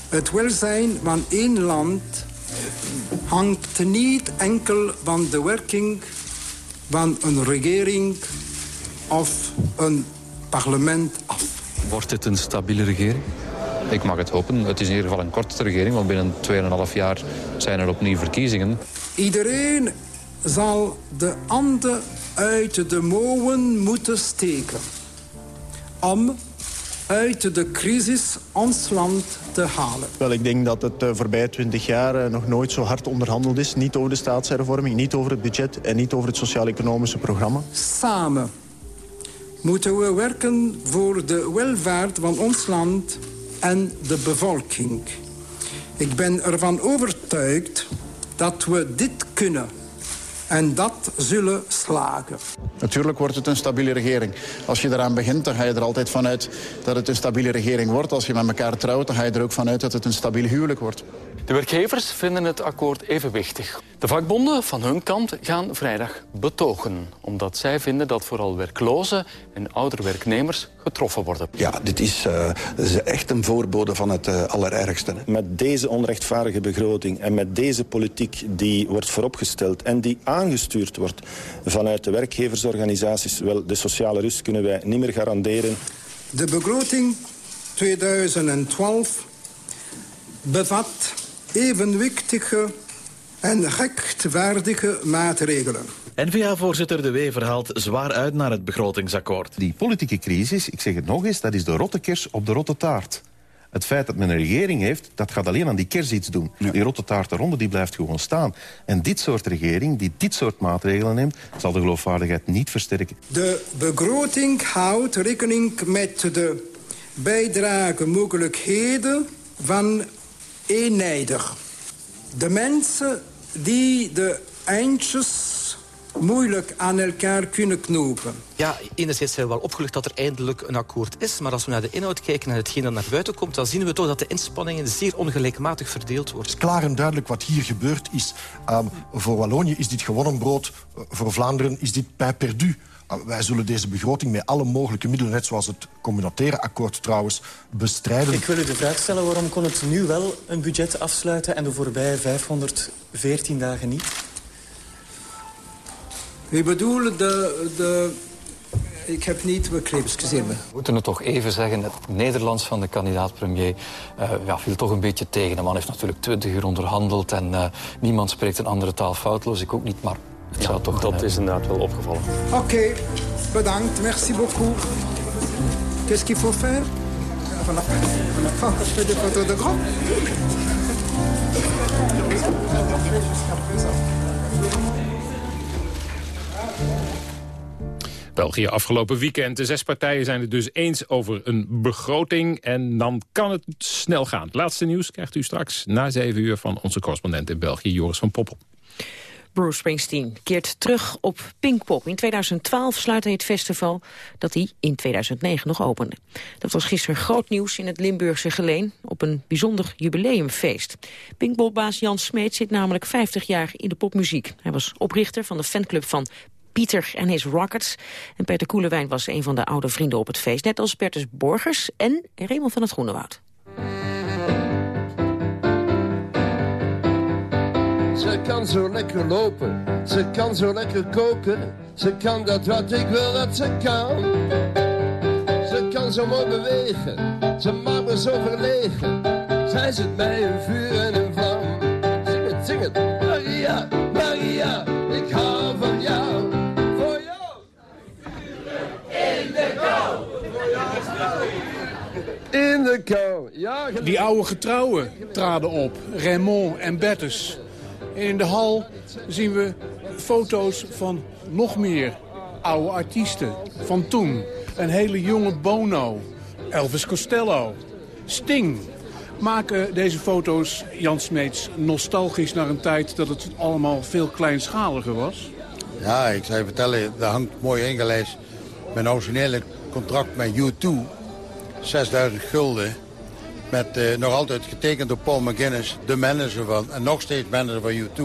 Speaker 33: het welzijn van één land hangt niet enkel van de werking van een regering of een parlement af.
Speaker 34: Wordt het een stabiele regering? Ik mag het hopen. Het is in ieder geval een korte regering, want binnen 2,5 jaar zijn er opnieuw verkiezingen.
Speaker 33: Iedereen zal de handen uit de mouwen moeten steken om
Speaker 35: uit de crisis ons land te halen.
Speaker 9: Wel, ik denk dat het uh, voorbije twintig jaar uh, nog nooit zo hard onderhandeld is. Niet over de staatshervorming, niet over het budget en niet over het sociaal-economische programma.
Speaker 35: Samen moeten we werken voor de welvaart van ons land en de bevolking. Ik ben ervan overtuigd dat we dit kunnen. En dat zullen slagen.
Speaker 9: Natuurlijk wordt het een stabiele regering. Als je eraan begint, dan ga je er altijd vanuit dat het een stabiele regering wordt. Als je met elkaar trouwt, dan ga je er ook vanuit dat het een stabiel huwelijk wordt.
Speaker 6: De werkgevers vinden het akkoord evenwichtig. De vakbonden van hun kant gaan vrijdag betogen. Omdat zij vinden dat vooral werklozen en oudere werknemers getroffen worden.
Speaker 36: Ja, dit is, uh, is echt een voorbode van het uh, allerergste.
Speaker 37: Met deze onrechtvaardige begroting en met deze politiek die wordt vooropgesteld... en die aangestuurd wordt vanuit de werkgeversorganisaties... wel, de sociale rust kunnen wij niet meer garanderen.
Speaker 35: De begroting 2012 bevat evenwichtige en rechtvaardige maatregelen.
Speaker 38: N-VA-voorzitter De Wever haalt zwaar uit naar het begrotingsakkoord.
Speaker 39: Die politieke crisis, ik zeg het nog eens, dat is de rotte kers op de rotte taart. Het feit dat men een regering heeft, dat gaat alleen aan die kers iets doen. Die rotte taart eronder, die blijft gewoon staan. En dit soort regering, die dit soort maatregelen neemt... zal de geloofwaardigheid niet versterken.
Speaker 35: De begroting houdt rekening met de bijdragemogelijkheden van eenijdig. De mensen die de eindjes moeilijk aan elkaar kunnen knopen.
Speaker 40: Ja, enerzijds zijn we wel opgelucht dat er eindelijk een akkoord is. Maar als we naar de inhoud kijken en hetgeen dat naar buiten komt... dan zien we toch dat de inspanningen zeer ongelijkmatig verdeeld worden.
Speaker 41: Het is klaar en duidelijk wat hier gebeurd is. Um, voor Wallonië is dit gewonnen brood. Voor Vlaanderen is dit pijn perdu. Wij zullen deze begroting met alle mogelijke middelen... net zoals het communautaire akkoord trouwens, bestrijden.
Speaker 42: Ik wil u de vraag stellen, waarom kon het nu wel een budget afsluiten... en de voorbije 514 dagen niet?
Speaker 35: Ik bedoel, de, de, ik heb niet begrepen, excuseer me.
Speaker 6: We moeten het toch even zeggen, het Nederlands van de kandidaat-premier uh, ja, viel toch een beetje tegen. De man heeft natuurlijk twintig uur onderhandeld en uh, niemand spreekt een andere taal foutloos. Ik ook niet, maar ja, toch dat is inderdaad wel opgevallen.
Speaker 35: Oké, okay, bedankt, merci beaucoup. Qu'est-ce qu'il faut faire Voilà. Voilà. Je fais des photos de groupe.
Speaker 3: België afgelopen weekend. De zes partijen zijn het dus eens over een begroting. En dan kan het snel gaan. laatste nieuws krijgt u straks na zeven uur van onze correspondent in België, Joris van Poppel.
Speaker 4: Bruce Springsteen keert terug op Pinkpop. In 2012 sluit hij het festival dat hij in 2009 nog opende. Dat was gisteren groot nieuws in het Limburgse Geleen op een bijzonder jubileumfeest. Pinkpopbaas Jan Smeet zit namelijk 50 jaar in de popmuziek. Hij was oprichter van de fanclub van Pieter en his Rockets. En Peter Koelewijn was een van de oude vrienden op het feest. Net als Bertus Borgers en Raymond van het Groenewoud.
Speaker 43: Ze kan zo lekker lopen, ze kan zo lekker koken. Ze kan dat wat ik wil dat ze kan. Ze kan zo mooi bewegen, ze maakt me zo verlegen. Zij zit bij een vuur en een vlam. Zing het, zing het. Maria, Maria, ik hou van jou. Voor jou. In de kou. In de kou, ja.
Speaker 27: Die oude getrouwen traden op, Raymond en Bertus. In de hal zien we foto's van nog meer oude artiesten van toen. Een hele jonge Bono, Elvis Costello, Sting. Maken deze foto's Jan Smeets nostalgisch naar een tijd dat het allemaal veel kleinschaliger was?
Speaker 22: Ja, ik zou je vertellen, daar hangt mooi ingelijst mijn originele contract met U2. 6000 gulden. Met uh, nog altijd getekend door Paul McGuinness, de manager van, en nog steeds manager van U2.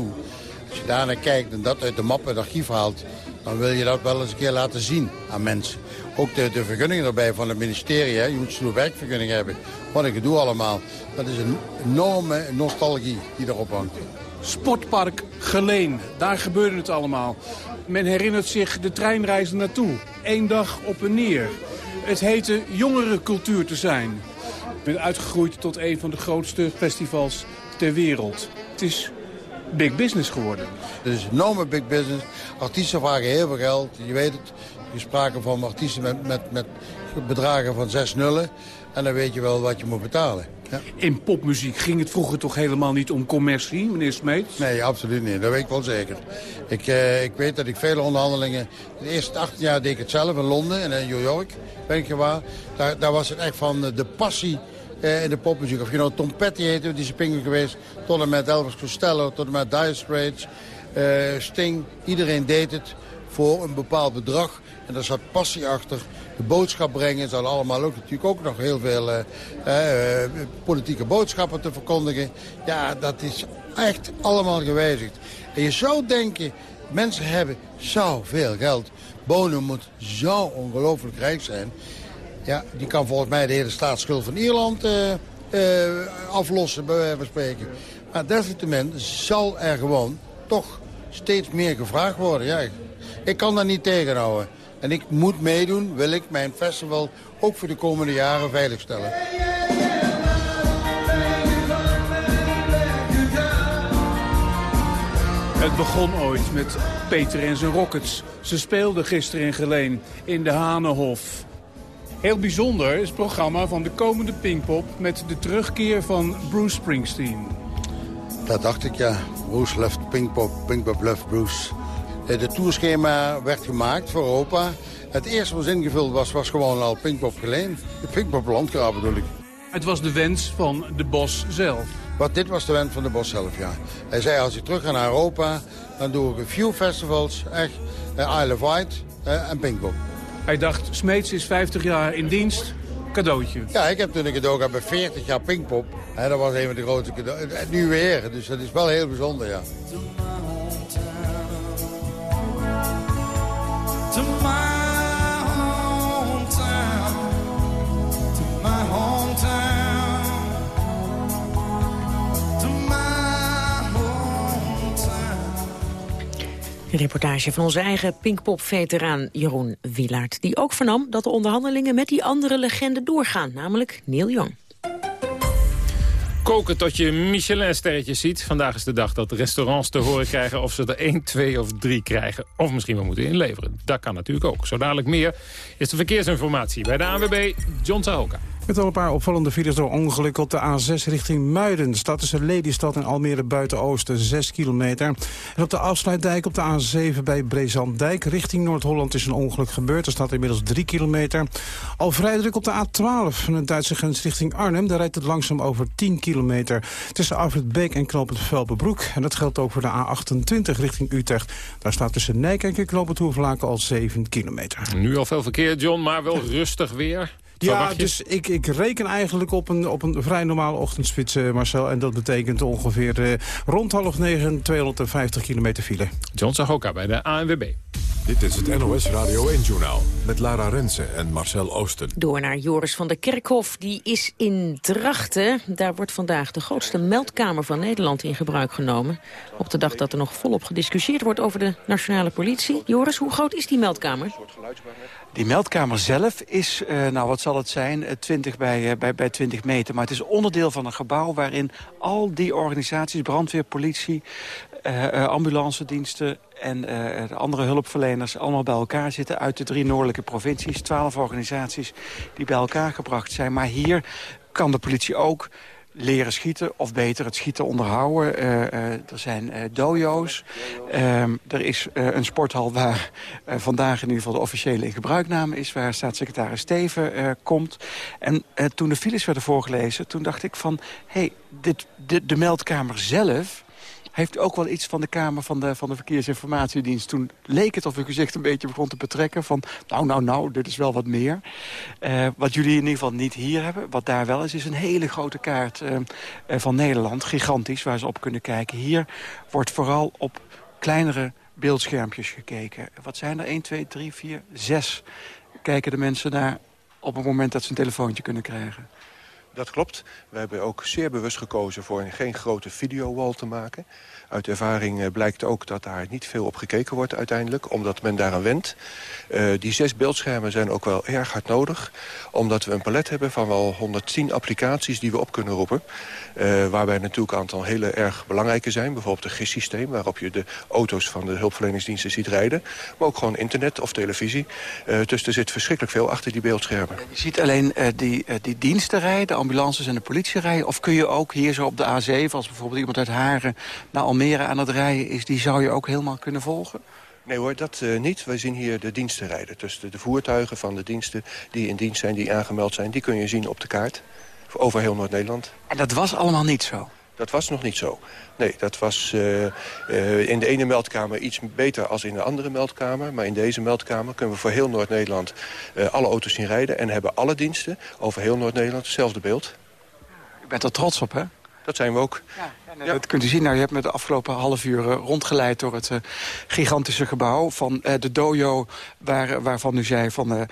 Speaker 22: Als je daarnaar kijkt en dat uit de map en het archief haalt, dan wil je dat wel eens een keer laten zien aan mensen. Ook de, vergunningen erbij van het ministerie, hè. je moet zo'n werkvergunning hebben. Wat ik doe allemaal. Dat is een enorme nostalgie die erop hangt.
Speaker 27: Sportpark Geleen, daar gebeurde het allemaal. Men herinnert zich de treinreizen naartoe. Eén dag op en neer. Het heette jongerencultuur te zijn. Ik ben uitgegroeid tot een van de grootste festivals ter wereld. Het is big business geworden.
Speaker 22: Het is enorme big business. Artiesten vragen heel veel geld. Je weet het. je sprake van artiesten met, met, met bedragen van zes nullen. En dan weet je wel wat je moet betalen. Ja.
Speaker 27: In popmuziek ging het vroeger toch helemaal niet om commercie, meneer Smeets?
Speaker 22: Nee, absoluut niet. Dat weet ik wel zeker. Ik, uh, ik weet dat ik vele onderhandelingen... De eerste 18 jaar deed ik het zelf in Londen en in New York, ben ik gewaar. Daar, daar was het echt van de passie in de popmuziek. Of je nou Tom Petty heette, die is pinguïn geweest... tot en met Elvis Costello, tot en met Dire Straits, uh, Sting. Iedereen deed het voor een bepaald bedrag. En daar zat passie achter de boodschap brengen. Ze hadden allemaal ook natuurlijk ook nog heel veel uh, politieke boodschappen te verkondigen. Ja, dat is echt allemaal gewijzigd. En je zou denken, mensen hebben zoveel geld. Bono moet zo ongelooflijk rijk zijn. Ja, die kan volgens mij de hele staatsschuld van Ierland uh, aflossen, bij wijze van spreken. Maar desalniettemin zal er gewoon toch steeds meer gevraagd worden. Ja, ik kan daar niet tegenhouden. En ik moet meedoen, wil ik mijn festival ook voor de komende jaren veiligstellen.
Speaker 27: Het begon ooit met Peter en zijn Rockets. Ze speelden gisteren in Geleen in de Hanenhof. Heel bijzonder is het programma van de komende Pinkpop... met de terugkeer van Bruce Springsteen.
Speaker 22: Dat dacht ik, ja. Bruce left Pinkpop, Pinkpop left Bruce. Eh, de tourschema werd gemaakt voor Europa. Het eerste wat ingevuld was, was gewoon al Pinkpop geleen. De Pinkpop landgraven bedoel ik.
Speaker 27: Het was de wens van de Bos zelf.
Speaker 22: Wat, dit was de wens van de Bos zelf, ja. Hij zei, als ik terug ga naar Europa, dan doe ik een few festivals. Echt, uh, Isle of Wight uh, en Pinkpop.
Speaker 27: Hij dacht, Smeets is 50 jaar in dienst, cadeautje.
Speaker 22: Ja, ik heb toen een cadeau gehad bij 40 jaar Pinkpop. En dat was een van de grootste cadeaus. Nu weer, dus dat is wel heel bijzonder, ja.
Speaker 4: Een reportage van onze eigen Pinkpop-veteraan Jeroen Wielaert... die ook vernam dat de onderhandelingen met die andere legende doorgaan, namelijk Neil Young.
Speaker 3: Koken tot je Michelin-sterretjes ziet. Vandaag is de dag dat restaurants te horen krijgen of ze er 1, 2 of 3 krijgen. Of misschien wel moeten inleveren. Dat kan natuurlijk ook. Zo dadelijk meer is de verkeersinformatie bij de ANWB John Sahoka.
Speaker 29: Met al een paar opvallende files door ongeluk op de A6 richting Muiden. Staat tussen Lelystad en Almere Buiten-Oosten 6 kilometer. En op de afsluitdijk op de A7 bij Brezandijk richting Noord-Holland is een ongeluk gebeurd. Er staat inmiddels 3 kilometer. Al vrij druk op de A12 van de Duitse grens richting Arnhem. Daar rijdt het langzaam over 10 kilometer tussen Afritbeek en Knoopend Velpenbroek. En dat geldt ook voor de A28 richting Utrecht. Daar staat tussen Nijkerk en Knoopend Hoevelaken al 7 kilometer.
Speaker 3: Nu al veel verkeer, John, maar wel rustig weer.
Speaker 29: Ja, dus ik, ik reken eigenlijk op een, op een vrij normale ochtendspits, uh, Marcel. En dat betekent ongeveer uh, rond half negen 250 kilometer file.
Speaker 3: John Zahoka bij de ANWB.
Speaker 2: Dit is het NOS Radio 1-journaal met Lara Rensen en Marcel Oosten.
Speaker 4: Door naar Joris van der Kerkhof. Die is in Drachten. Daar wordt vandaag de grootste meldkamer van Nederland in gebruik genomen. Op de dag dat er nog volop gediscussieerd wordt over de nationale politie. Joris, hoe groot is die meldkamer?
Speaker 15: Die meldkamer zelf is, uh, nou wat zal het zijn, 20 bij, uh, bij, bij 20 meter. Maar het is onderdeel van een gebouw waarin al die organisaties, brandweer, politie, ambulance diensten en de andere hulpverleners allemaal bij elkaar zitten uit de drie noordelijke provincies. Twaalf organisaties die bij elkaar gebracht zijn. Maar hier kan de politie ook leren schieten, of beter het schieten onderhouden. Uh, uh, er zijn uh, dojo's. Ehm, er is een sporthal waar vandaag in ieder geval de officiële in gebruikname is... waar staatssecretaris Steven komt. En toen de files werden voorgelezen, toen dacht ik van... hé, hey, de meldkamer zelf heeft ook wel iets van de Kamer van de, van de Verkeersinformatiedienst. Toen leek het of uw gezicht een beetje begon te betrekken van... nou, nou, nou, dit is wel wat meer. Uh, wat jullie in ieder geval niet hier hebben, wat daar wel is... is een hele grote kaart uh, van Nederland, gigantisch, waar ze op kunnen kijken. Hier wordt vooral op kleinere beeldschermpjes gekeken. Wat zijn er? 1, 2, 3, 4, 6 kijken de mensen naar op het moment dat ze een telefoontje kunnen krijgen.
Speaker 16: Dat klopt. We hebben ook zeer bewust gekozen voor een geen grote videowall te maken. Uit ervaring eh, blijkt ook dat daar niet veel op gekeken wordt uiteindelijk. Omdat men daaraan wendt. Uh, die zes beeldschermen zijn ook wel erg hard nodig. Omdat we een palet hebben van wel 110 applicaties die we op kunnen roepen. Uh, waarbij natuurlijk een aantal hele erg belangrijke zijn. Bijvoorbeeld het GIS-systeem waarop je de auto's van de hulpverleningsdiensten ziet rijden. Maar ook gewoon internet of televisie. Uh, dus er zit verschrikkelijk veel achter die beeldschermen.
Speaker 15: Je ziet alleen die, die diensten rijden, de ambulances en de politie rijden. Of kun je ook hier zo op de A7, als bijvoorbeeld iemand uit Haren naar Almere Almere aan het rijden is... die zou je ook helemaal kunnen volgen?
Speaker 16: Nee hoor, dat uh, niet. Wij zien hier de diensten rijden. Dus de, de, voertuigen van de diensten die in dienst zijn, die aangemeld zijn... die kun je zien op de kaart over heel Noord-Nederland.
Speaker 15: En dat was allemaal niet zo?
Speaker 16: Dat was nog niet zo. Nee, dat was uh, uh, in de ene meldkamer iets beter als in de andere meldkamer. Maar in deze meldkamer kunnen we voor heel Noord-Nederland alle auto's zien rijden... en hebben alle diensten over heel Noord-Nederland hetzelfde beeld.
Speaker 15: U bent er trots op, hè?
Speaker 16: Dat zijn we ook.
Speaker 15: Ja. Ja. Dat kunt u zien. Nou, je hebt me de afgelopen half uur uh, rondgeleid door het uh, gigantische gebouw van uh, de dojo... Waar, waarvan u zei van,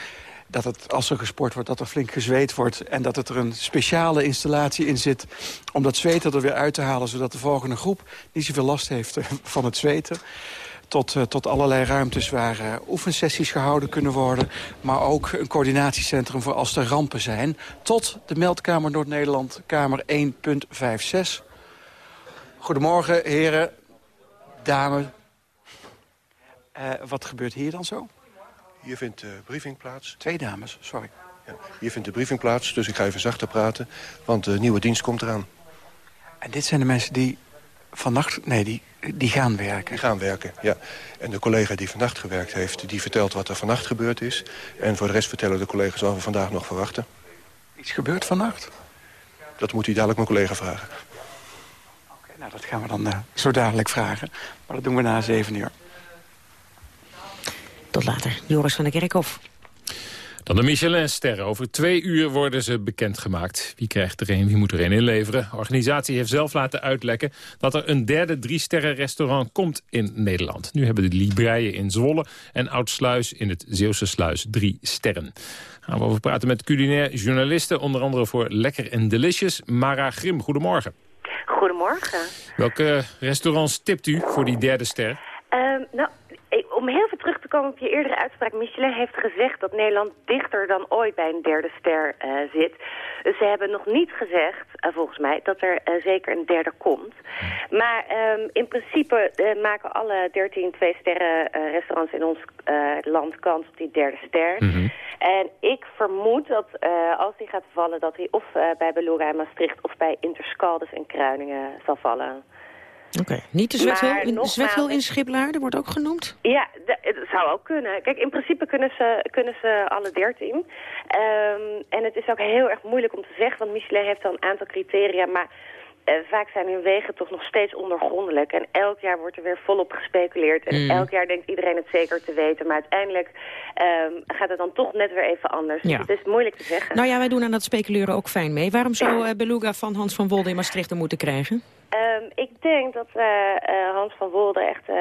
Speaker 15: dat het, als er gesport wordt, dat er flink gezweet wordt... en dat het er een speciale installatie in zit om dat zweten er weer uit te halen... zodat de volgende groep niet zoveel last heeft van het zweten tot, uh, tot allerlei ruimtes waar uh, oefensessies gehouden kunnen worden. Maar ook een coördinatiecentrum voor als er rampen zijn. Tot de meldkamer Noord-Nederland, kamer 1.56. Goedemorgen, heren, dames. Uh, wat gebeurt hier dan zo?
Speaker 16: Hier vindt de briefing plaats.
Speaker 15: Twee dames, sorry.
Speaker 16: Ja, hier vindt de briefing plaats, dus ik ga even zachter praten. Want de nieuwe dienst komt eraan.
Speaker 15: En dit zijn de mensen die vannacht... Nee, die, die gaan werken.
Speaker 16: Die gaan werken, ja. En de collega die vannacht gewerkt heeft... die vertelt wat er vannacht gebeurd is. En voor de rest vertellen de collega's wat we vandaag nog verwachten.
Speaker 15: Iets gebeurd vannacht?
Speaker 16: Dat moet u dadelijk mijn collega vragen.
Speaker 15: Oké, nou dat gaan we dan uh, zo dadelijk vragen. Maar dat doen we na zeven uur.
Speaker 4: Tot later, Joris van der Kerkhof.
Speaker 3: Dan de Michelin-sterren. Over twee uur worden ze bekendgemaakt. Wie krijgt er een, wie moet er een inleveren? De organisatie heeft zelf laten uitlekken dat er een derde drie-sterren-restaurant komt in Nederland. Nu hebben de Libreien in Zwolle en Oudsluis in het Zeeuwse Sluis drie sterren. Gaan we over praten met culinair journalisten, onder andere voor Lekker en Delicious, Mara Grim. Goedemorgen.
Speaker 44: Goedemorgen.
Speaker 3: Welke restaurants tipt u voor die derde ster?
Speaker 44: Um, nou, om heel veel terug te komen op je eerdere uitspraak. Michelin heeft gezegd dat Nederland dichter dan ooit bij een derde ster uh, zit. Dus ze hebben nog niet gezegd, uh, volgens mij, dat er uh, zeker een derde komt. Maar um, in principe maken alle 13 twee-sterren restaurants in ons land kans op die derde ster. Mm -hmm. En ik vermoed dat als die gaat vallen, dat hij of bij Beloura in Maastricht of bij Interscaldes en Kruiningen zal vallen.
Speaker 4: Oké, okay. niet de Zwethul in, Zwethul in Schiplaar, dat wordt ook genoemd?
Speaker 44: Ja, dat zou ook kunnen. Kijk, in principe kunnen ze, kunnen ze alle dertien. Um, en het is ook heel erg moeilijk om te zeggen, want Michelin heeft al een aantal criteria, maar uh, vaak zijn hun wegen toch nog steeds ondergrondelijk. En elk jaar wordt er weer volop gespeculeerd. En mm. elk jaar denkt iedereen het zeker te weten. Maar uiteindelijk um, gaat het dan toch net weer even anders. Ja. Dus het is moeilijk te zeggen.
Speaker 4: Nou ja, wij doen aan dat speculeren ook fijn mee. Waarom zou uh, Beluga van Hans van Wolde in Maastricht er moeten krijgen?
Speaker 44: Um, ik denk dat uh, uh, Hans van Wolde echt uh,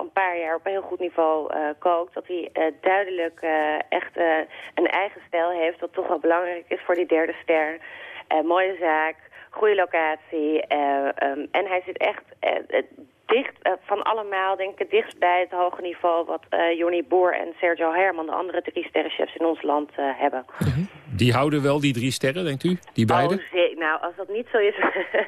Speaker 44: een paar jaar op een heel goed niveau kookt. Dat hij duidelijk echt een eigen stijl heeft, wat toch wel belangrijk is voor die derde ster. mooie zaak, goede locatie. Um, en hij zit echt dicht, van allemaal denk ik het dichtst bij het hoge niveau... wat Jonny Boer en Sergio Herman, de andere drie sterrenchefs in ons land, hebben.
Speaker 3: -hmm. Die houden wel die drie sterren, denkt u? Die beide?
Speaker 44: Oh, nou, als dat niet zo is,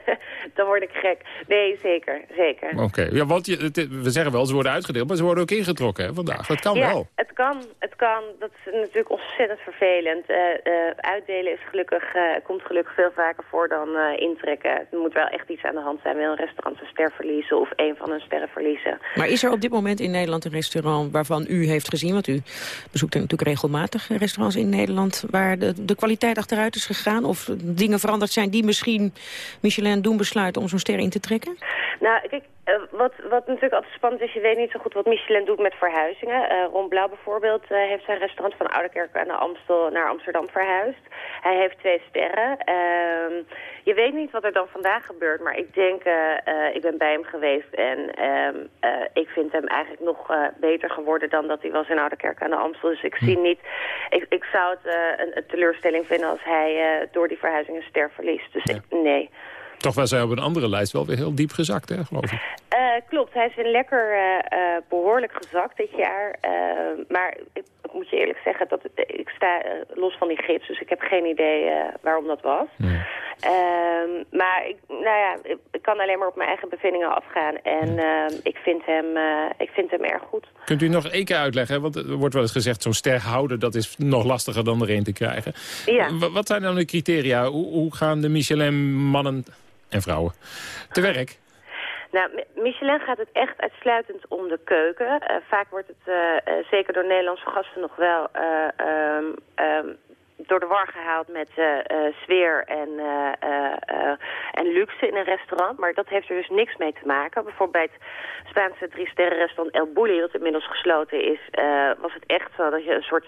Speaker 44: dan word ik gek. Nee, zeker, zeker.
Speaker 3: Oké, okay. ja, want je, het, we zeggen wel, ze worden uitgedeeld, maar ze worden ook ingetrokken hè, vandaag. Dat kan
Speaker 44: ja,
Speaker 3: wel.
Speaker 44: het kan, het kan. Dat is natuurlijk ontzettend vervelend. Uh, uh, uitdelen is gelukkig, uh, komt gelukkig veel vaker voor dan intrekken. Er moet wel echt iets aan de hand zijn. Wil een restaurant een ster verliezen of een van hun sterren verliezen.
Speaker 4: Maar is er op dit moment in Nederland een restaurant waarvan u heeft gezien, want u bezoekt natuurlijk regelmatig restaurants in Nederland, waar de de kwaliteit achteruit is gegaan? Of dingen veranderd zijn die misschien Michelin doen besluiten om zo'n ster in te trekken?
Speaker 44: Nou, kijk, Eh, wat, wat natuurlijk altijd spannend is, je weet niet zo goed wat Michelin doet met verhuizingen. Uh, Ron Blauw bijvoorbeeld uh, heeft zijn restaurant van Ouderkerk aan de Amstel naar Amsterdam verhuisd. Hij heeft twee sterren. Ehm, je weet niet wat er dan vandaag gebeurt, maar ik denk, ik ben bij hem geweest en ehm, ik vind hem eigenlijk nog beter geworden dan dat hij was in Ouderkerk aan de Amstel. Dus ik hm. zie niet, ik, ik zou het een, een, teleurstelling vinden als hij door die verhuizing een ster verliest. Dus ik, nee.
Speaker 3: Toch was hij op een andere lijst wel weer heel diep gezakt, hè, geloof ik.
Speaker 44: Uh, klopt, hij is in lekker uh, behoorlijk gezakt dit jaar. maar ik, ik, moet je eerlijk zeggen, dat ik sta los van die gids, dus ik heb geen idee waarom dat was. Ehm, maar ik, nou ja, ik, kan alleen maar op mijn eigen bevindingen afgaan. En ehm, ik, vind hem, ik vind hem erg goed.
Speaker 3: Kunt u nog één keer uitleggen? Want er wordt wel eens gezegd, zo'n ster houden, dat is nog lastiger dan er een te krijgen.
Speaker 44: Ja.
Speaker 3: wat zijn dan de criteria? Hoe, hoe gaan de Michelin-mannen en vrouwen te werk?
Speaker 44: Nou, Michelin gaat het echt uitsluitend om de keuken. Uh, vaak wordt het, uh, zeker door Nederlandse gasten nog wel... Um, door de war gehaald met uh, sfeer en, uh, en luxe in een restaurant. Maar dat heeft er dus niks mee te maken. Bijvoorbeeld bij het Spaanse drie sterren restaurant El Bulli, dat inmiddels gesloten is, was het echt zo dat je een soort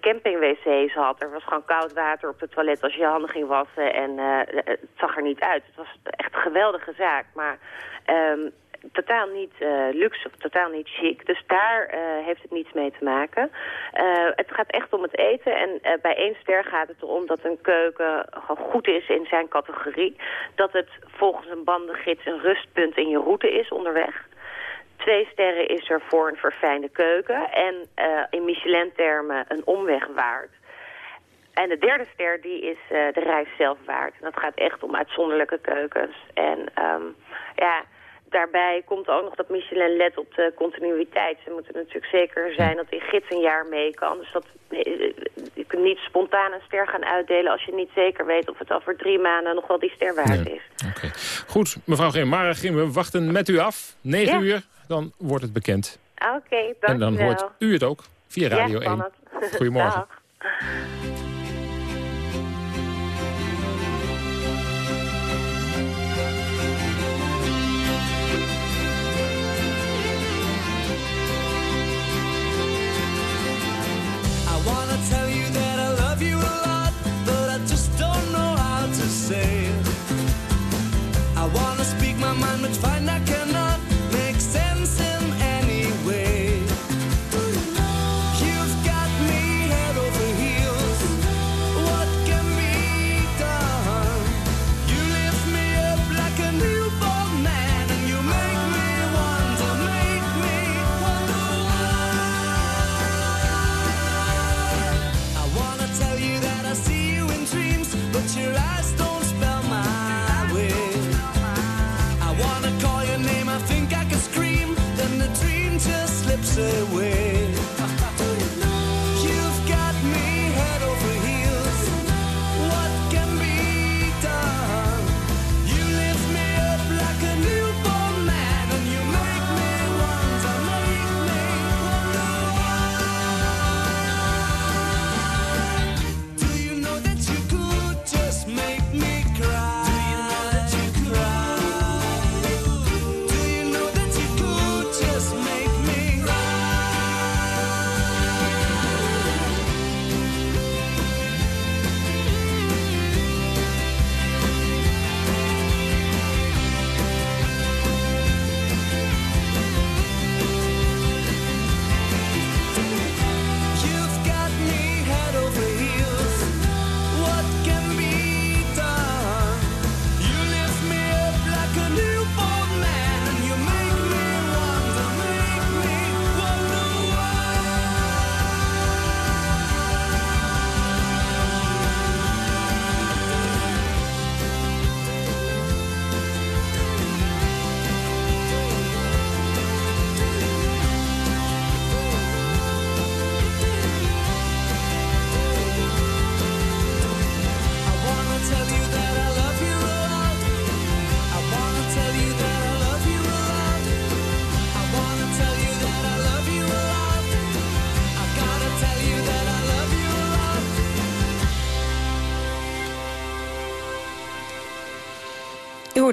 Speaker 44: camping-wc's had. Er was gewoon koud water op het toilet als je je handen ging wassen en het zag er niet uit. Het was echt een geweldige zaak, maar... Um, totaal niet uh, luxe of totaal niet chic. Dus daar uh, heeft het niets mee te maken. Uh, het gaat echt om het eten. En bij één ster gaat het erom dat een keuken goed is in zijn categorie. Dat het volgens een bandengids een rustpunt in je route is onderweg. Twee sterren is er voor een verfijnde keuken. En in Michelin-termen een omweg waard. En de derde ster die is de reis zelf waard. En dat gaat echt om uitzonderlijke keukens. En um, ja daarbij komt ook nog dat Michelin let op de continuïteit. Ze moeten natuurlijk zeker zijn dat die gids een jaar mee kan. Dus dat, eh, je kunt niet spontaan een ster gaan uitdelen... als je niet zeker weet of het al voor drie maanden nog wel die ster waard is.
Speaker 3: Oké. Goed, mevrouw Grim, Mara Grim, we wachten met u af. 9 uur, dan wordt het bekend.
Speaker 44: Oké, okay,
Speaker 3: En dan hoort u het ook via Radio ja, 1. Goedemorgen.
Speaker 15: It's fine, I can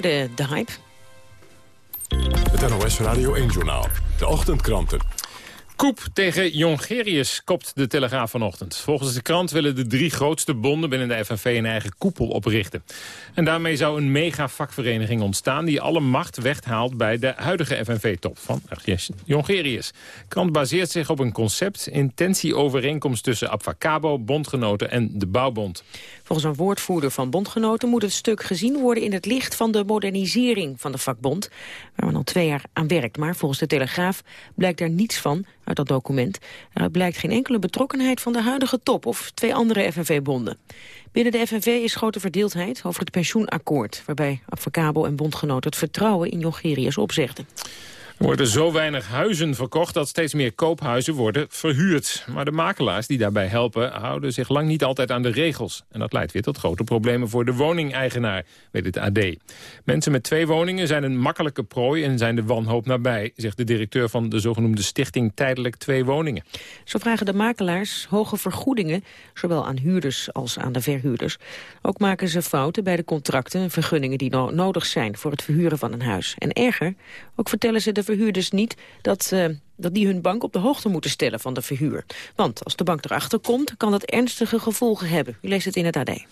Speaker 15: de hype.
Speaker 45: Het NOS Radio 1-journaal. De ochtendkranten.
Speaker 3: Koep tegen Jongerius kopt de Telegraaf vanochtend. Volgens de krant willen de drie grootste bonden binnen de FNV een eigen koepel oprichten. En daarmee zou een mega-vakvereniging ontstaan... die alle macht weghaalt bij de huidige FNV-top van Jongerius. De krant baseert zich op een concept, intentieovereenkomst tussen Abfacabo, bondgenoten en de Bouwbond.
Speaker 4: Volgens een woordvoerder van bondgenoten moet het stuk gezien worden in het licht van de modernisering van de vakbond, waar men al twee jaar aan werkt. Maar volgens de Telegraaf blijkt daar niets van uit dat document. Eruit blijkt geen enkele betrokkenheid van de huidige top of twee andere FNV-bonden. Binnen de FNV is grote verdeeldheid over het pensioenakkoord, waarbij Avocabo en bondgenoten het vertrouwen in Jongerius opzegden.
Speaker 3: Er worden zo weinig huizen verkocht dat steeds meer koophuizen worden verhuurd. Maar de makelaars die daarbij helpen houden zich lang niet altijd aan de regels. En dat leidt weer tot grote problemen voor de woningeigenaar, weet het AD. Mensen met twee woningen zijn een makkelijke prooi en zijn de wanhoop nabij, zegt de directeur van de zogenoemde stichting Tijdelijk Twee Woningen.
Speaker 4: Zo vragen de makelaars hoge vergoedingen, zowel aan huurders als aan de verhuurders. Ook maken ze fouten bij de contracten en vergunningen die nodig zijn voor het verhuren van een huis. En erger, ook vertellen ze de verhuurders niet dat, uh, dat die hun bank op de hoogte moeten stellen van de verhuur. Want als de bank erachter komt, kan dat ernstige gevolgen hebben. U leest het in het AD.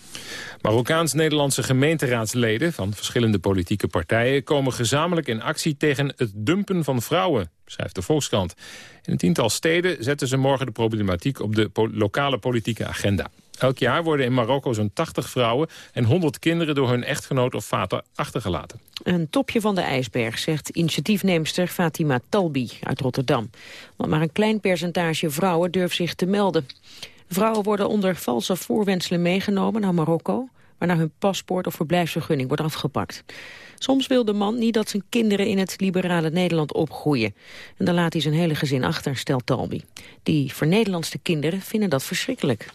Speaker 3: Marokkaans-Nederlandse gemeenteraadsleden van verschillende politieke partijen... komen gezamenlijk in actie tegen het dumpen van vrouwen, schrijft de Volkskrant. In een tiental steden zetten ze morgen de problematiek op de lokale politieke agenda. Elk jaar worden in Marokko zo'n 80 vrouwen en 100 kinderen door hun echtgenoot of vader achtergelaten.
Speaker 4: Een topje van de ijsberg, zegt initiatiefneemster Fatima Talbi uit Rotterdam. Want maar een klein percentage vrouwen durft zich te melden. Vrouwen worden onder valse voorwenselen meegenomen naar Marokko waarna hun paspoort of verblijfsvergunning wordt afgepakt. Soms wil de man niet dat zijn kinderen in het liberale Nederland opgroeien. En dan laat hij zijn hele gezin achter, stelt Talbi. Die Nederlandse kinderen vinden dat verschrikkelijk.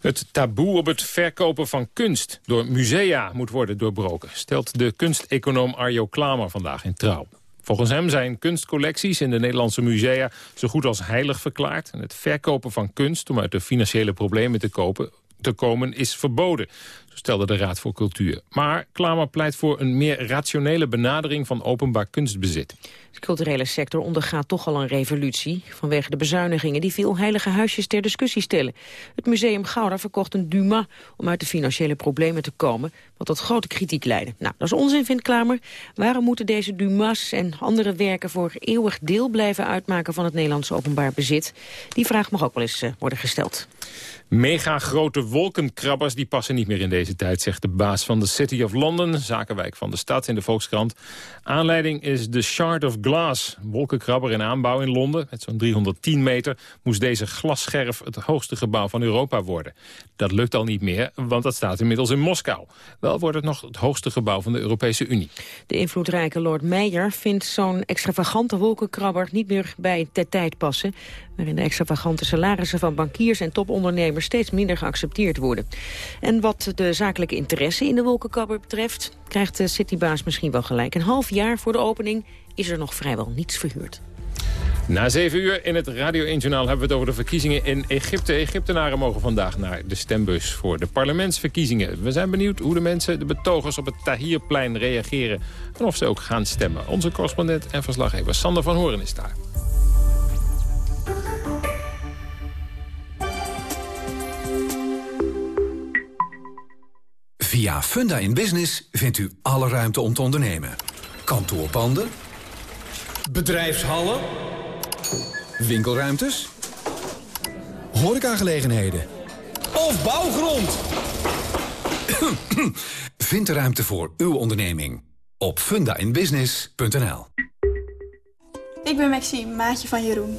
Speaker 3: Het taboe op het verkopen van kunst door musea moet worden doorbroken... stelt de kunsteconoom Arjo Klamer vandaag in Trouw. Volgens hem zijn kunstcollecties in de Nederlandse musea zo goed als heilig verklaard. En het verkopen van kunst om uit de financiële problemen te, kopen, te komen is verboden stelde de Raad voor Cultuur. Maar Klamer pleit voor een meer rationele benadering van openbaar kunstbezit.
Speaker 4: De culturele sector ondergaat toch al een revolutie... vanwege de bezuinigingen die veel heilige huisjes ter discussie stellen. Het museum Gouda verkocht een Dumas om uit de financiële problemen te komen... wat tot grote kritiek leidde. Nou, dat is onzin, vindt Klamer. Waarom moeten deze Dumas en andere werken voor eeuwig deel blijven uitmaken... van het Nederlandse openbaar bezit? Die vraag mag ook wel eens uh, worden gesteld.
Speaker 3: Mega grote wolkenkrabbers die passen niet meer in deze tijd, zegt de baas van de City of London, zakenwijk van de stad in de Volkskrant. Aanleiding is de Shard of Glass, wolkenkrabber in aanbouw in Londen. Met zo'n 310 meter moest deze glasscherf het hoogste gebouw van Europa worden. Dat lukt al niet meer, want dat staat inmiddels in Moskou. Wel wordt het nog het hoogste gebouw van de Europese Unie.
Speaker 4: De invloedrijke Lord Meijer vindt zo'n extravagante wolkenkrabber niet meer bij de tijd passen waarin de extravagante salarissen van bankiers en topondernemers steeds minder geaccepteerd worden. En wat de zakelijke interesse in de wolkenkrabber betreft, krijgt de citybaas misschien wel gelijk. Een half jaar voor de opening is er nog vrijwel niets verhuurd.
Speaker 3: Na zeven uur in het Radio 1-journaal hebben we het over de verkiezingen in Egypte. Egyptenaren mogen vandaag naar de stembus voor de parlementsverkiezingen. We zijn benieuwd hoe de mensen, de betogers op het Tahrirplein reageren... en of ze ook gaan stemmen. Onze correspondent en verslaggever Sander van Horen is daar.
Speaker 46: Via Funda in Business vindt u alle ruimte om te ondernemen. Kantoorpanden. Bedrijfshallen. Winkelruimtes. Horecagelegenheden. Of bouwgrond. Vind de ruimte voor uw onderneming op fundainbusiness.nl.
Speaker 47: Ik ben Maxime, maatje van Jeroen.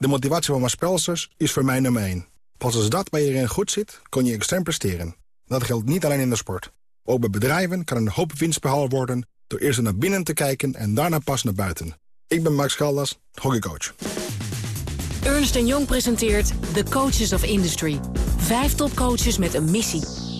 Speaker 48: De motivatie van mijn spelsters is voor mij nummer 1. Pas als dat bij iedereen goed zit, kun je extern presteren. Dat geldt niet alleen in de sport. Ook bij bedrijven kan een hoop winst behaald worden... door eerst naar binnen te kijken en daarna pas naar buiten. Ik ben Max Caldas, hockeycoach.
Speaker 49: Ernst Jong presenteert The Coaches of Industry. Vijf topcoaches met een missie.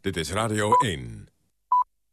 Speaker 45: Dit is Radio 1.